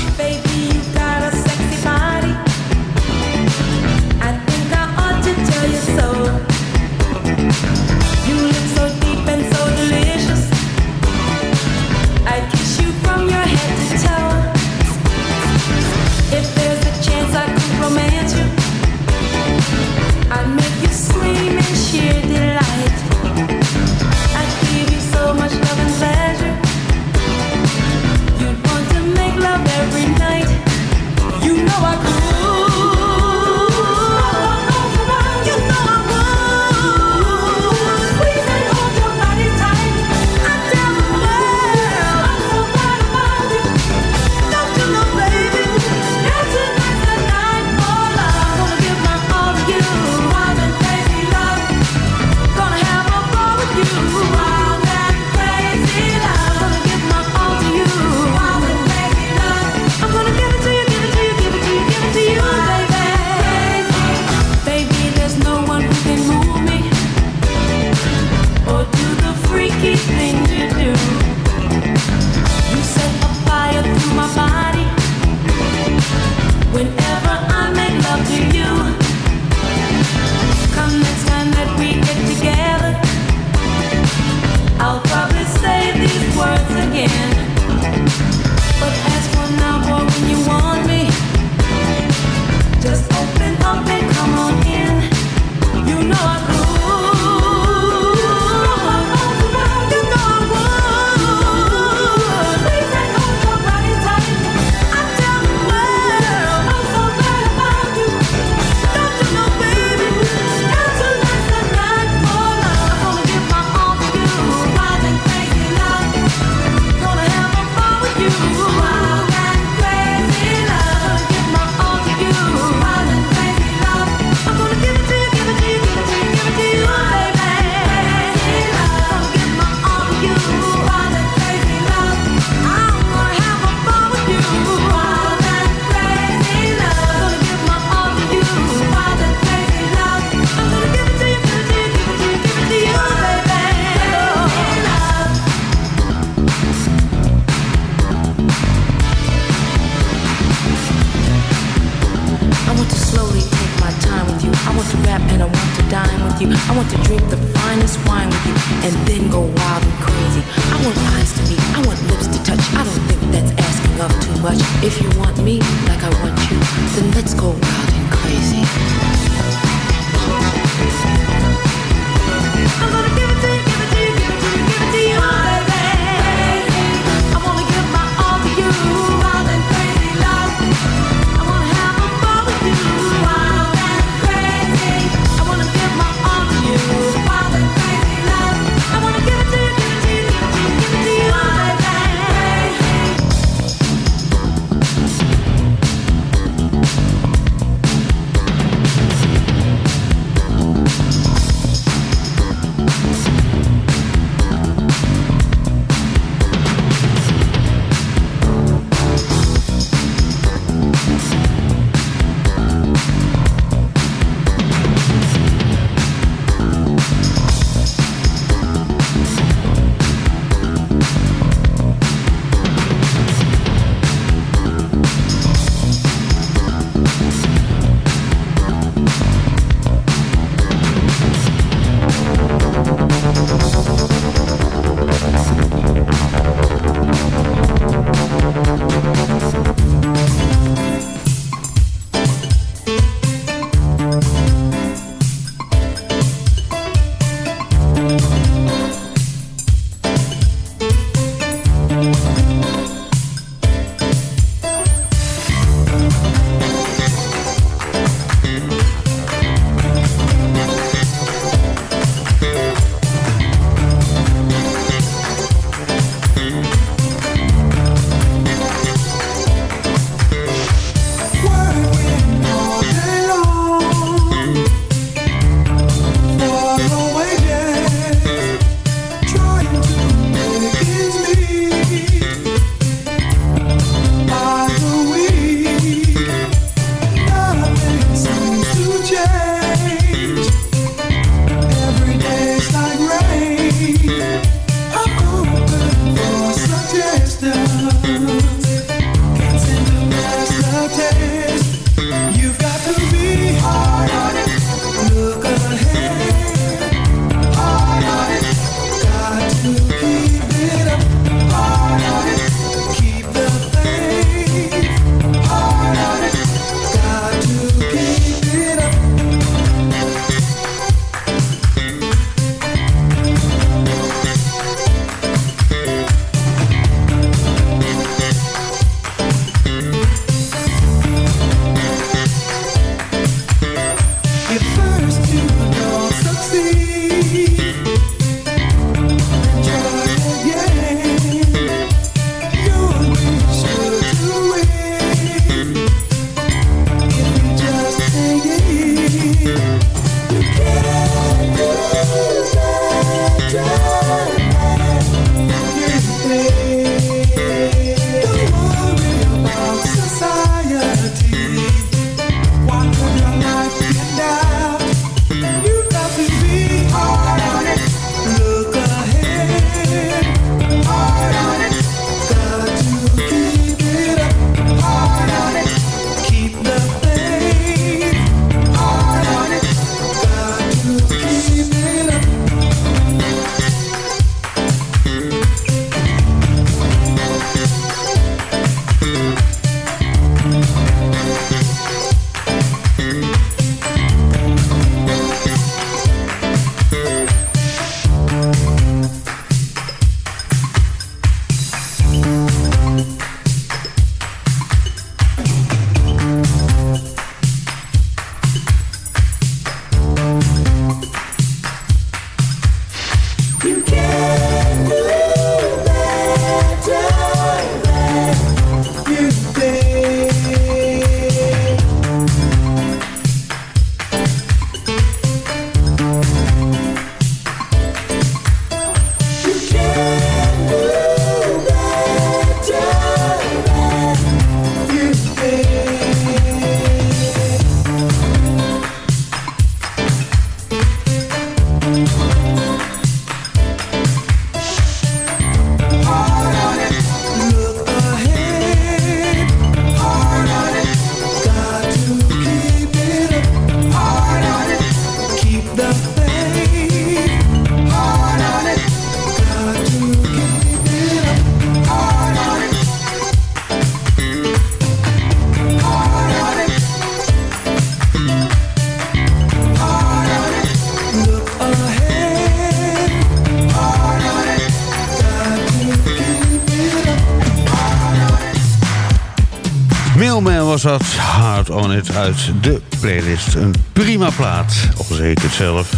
It uit de playlist. Een prima plaat. Of zeg ik het zelf.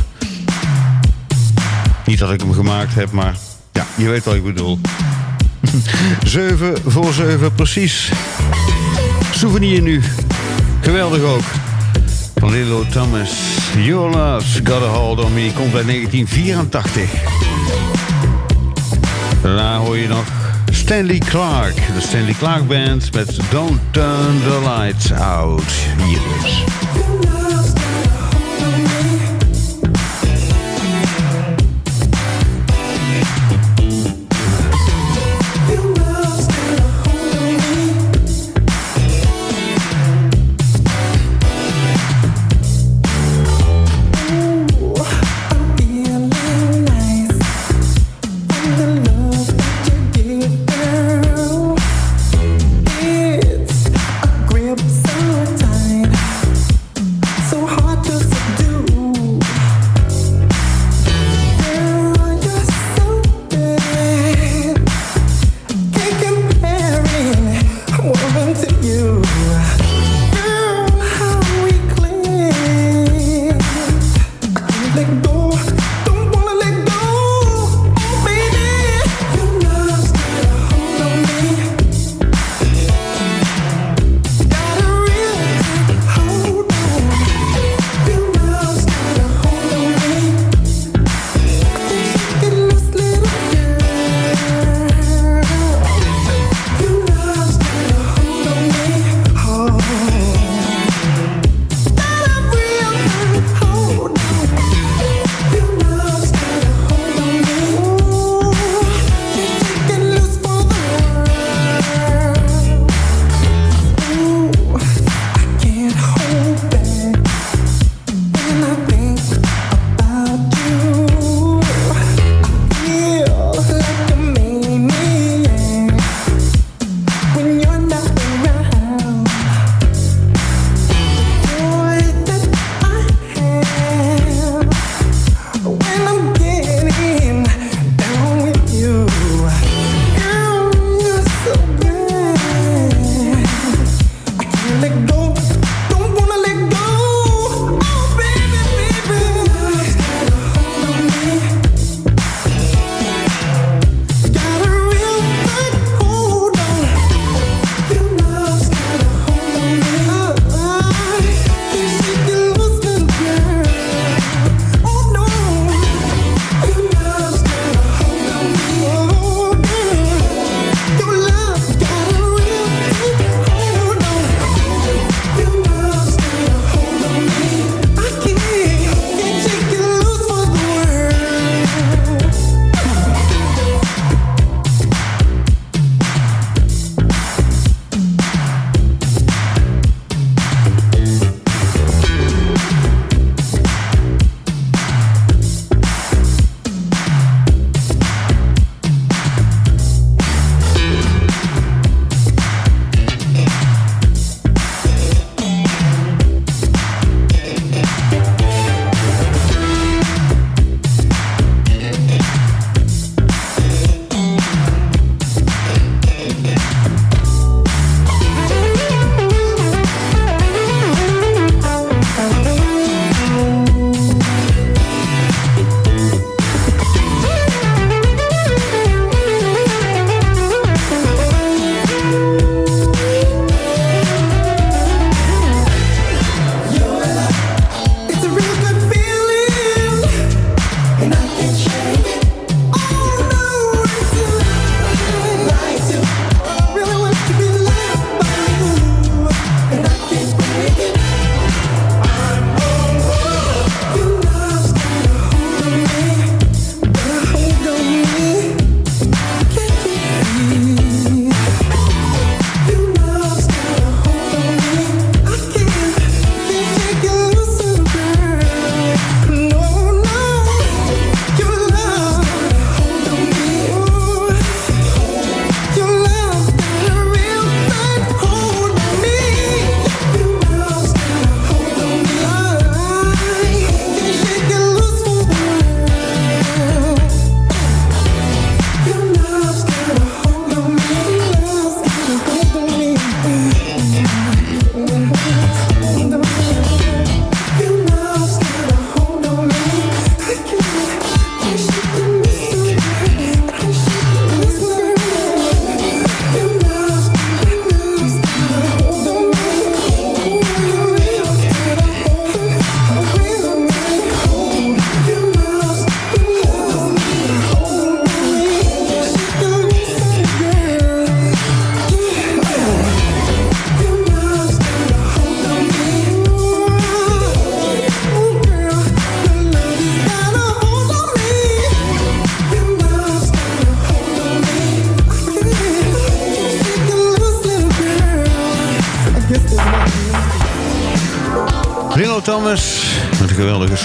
Niet dat ik hem gemaakt heb, maar ja, je weet wat ik bedoel. 7 voor 7 precies. Souvenir nu. Geweldig ook. Van Lilo Thomas. Your Love's Got a Hold on Me. Komt uit 1984. Daarna hoor je nog Stanley Clark. De Stanley Clark Band met Don't Turn the Lights Out. Hier dus.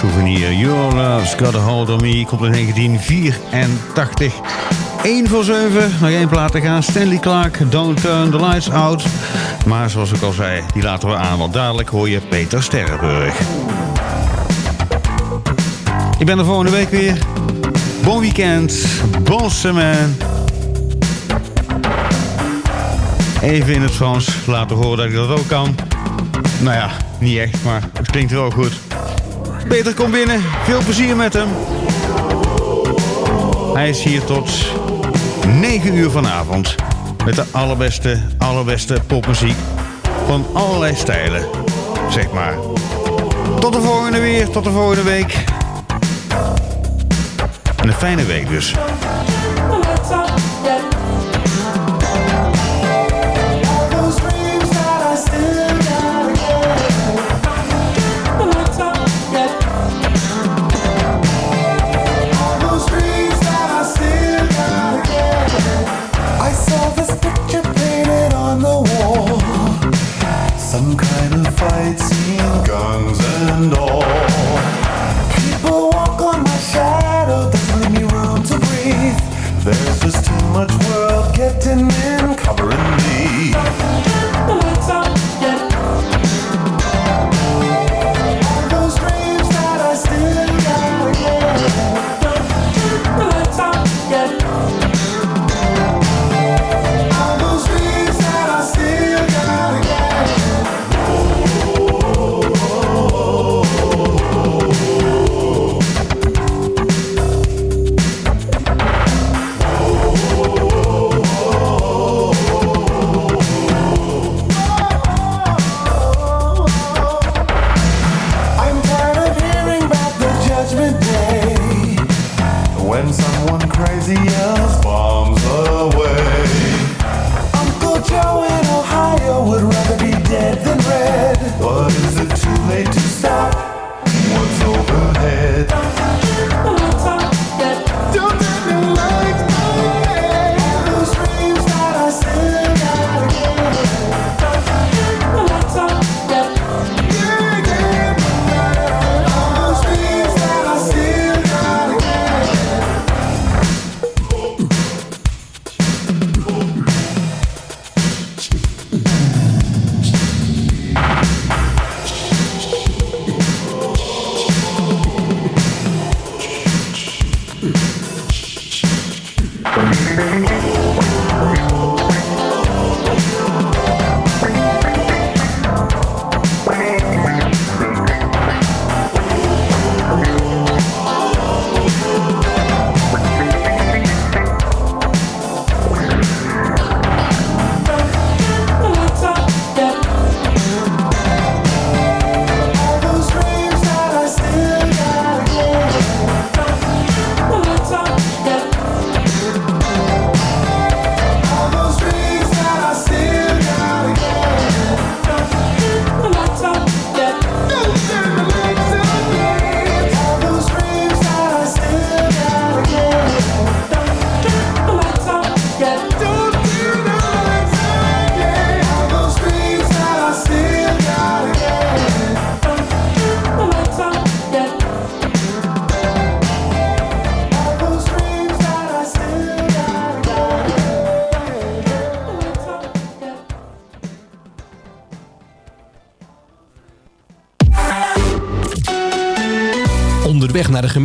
Souvenir. Your Love's Got a Hold on Me komt in 1984. 1 voor 7, nog één plaat te gaan. Stanley Clark, Don't Turn the Lights Out. Maar zoals ik al zei, die laten we aan, want dadelijk hoor je Peter Sterrenburg. Ik ben er volgende week weer. Bon weekend, bon. Even in het Frans laten horen dat ik dat ook kan. Nou ja, niet echt, maar het klinkt wel goed. Peter, kom binnen. Veel plezier met hem. Hij is hier tot 9 uur vanavond. Met de allerbeste, allerbeste popmuziek. Van allerlei stijlen, zeg maar. Tot de volgende weer, tot de volgende week. En een fijne week dus.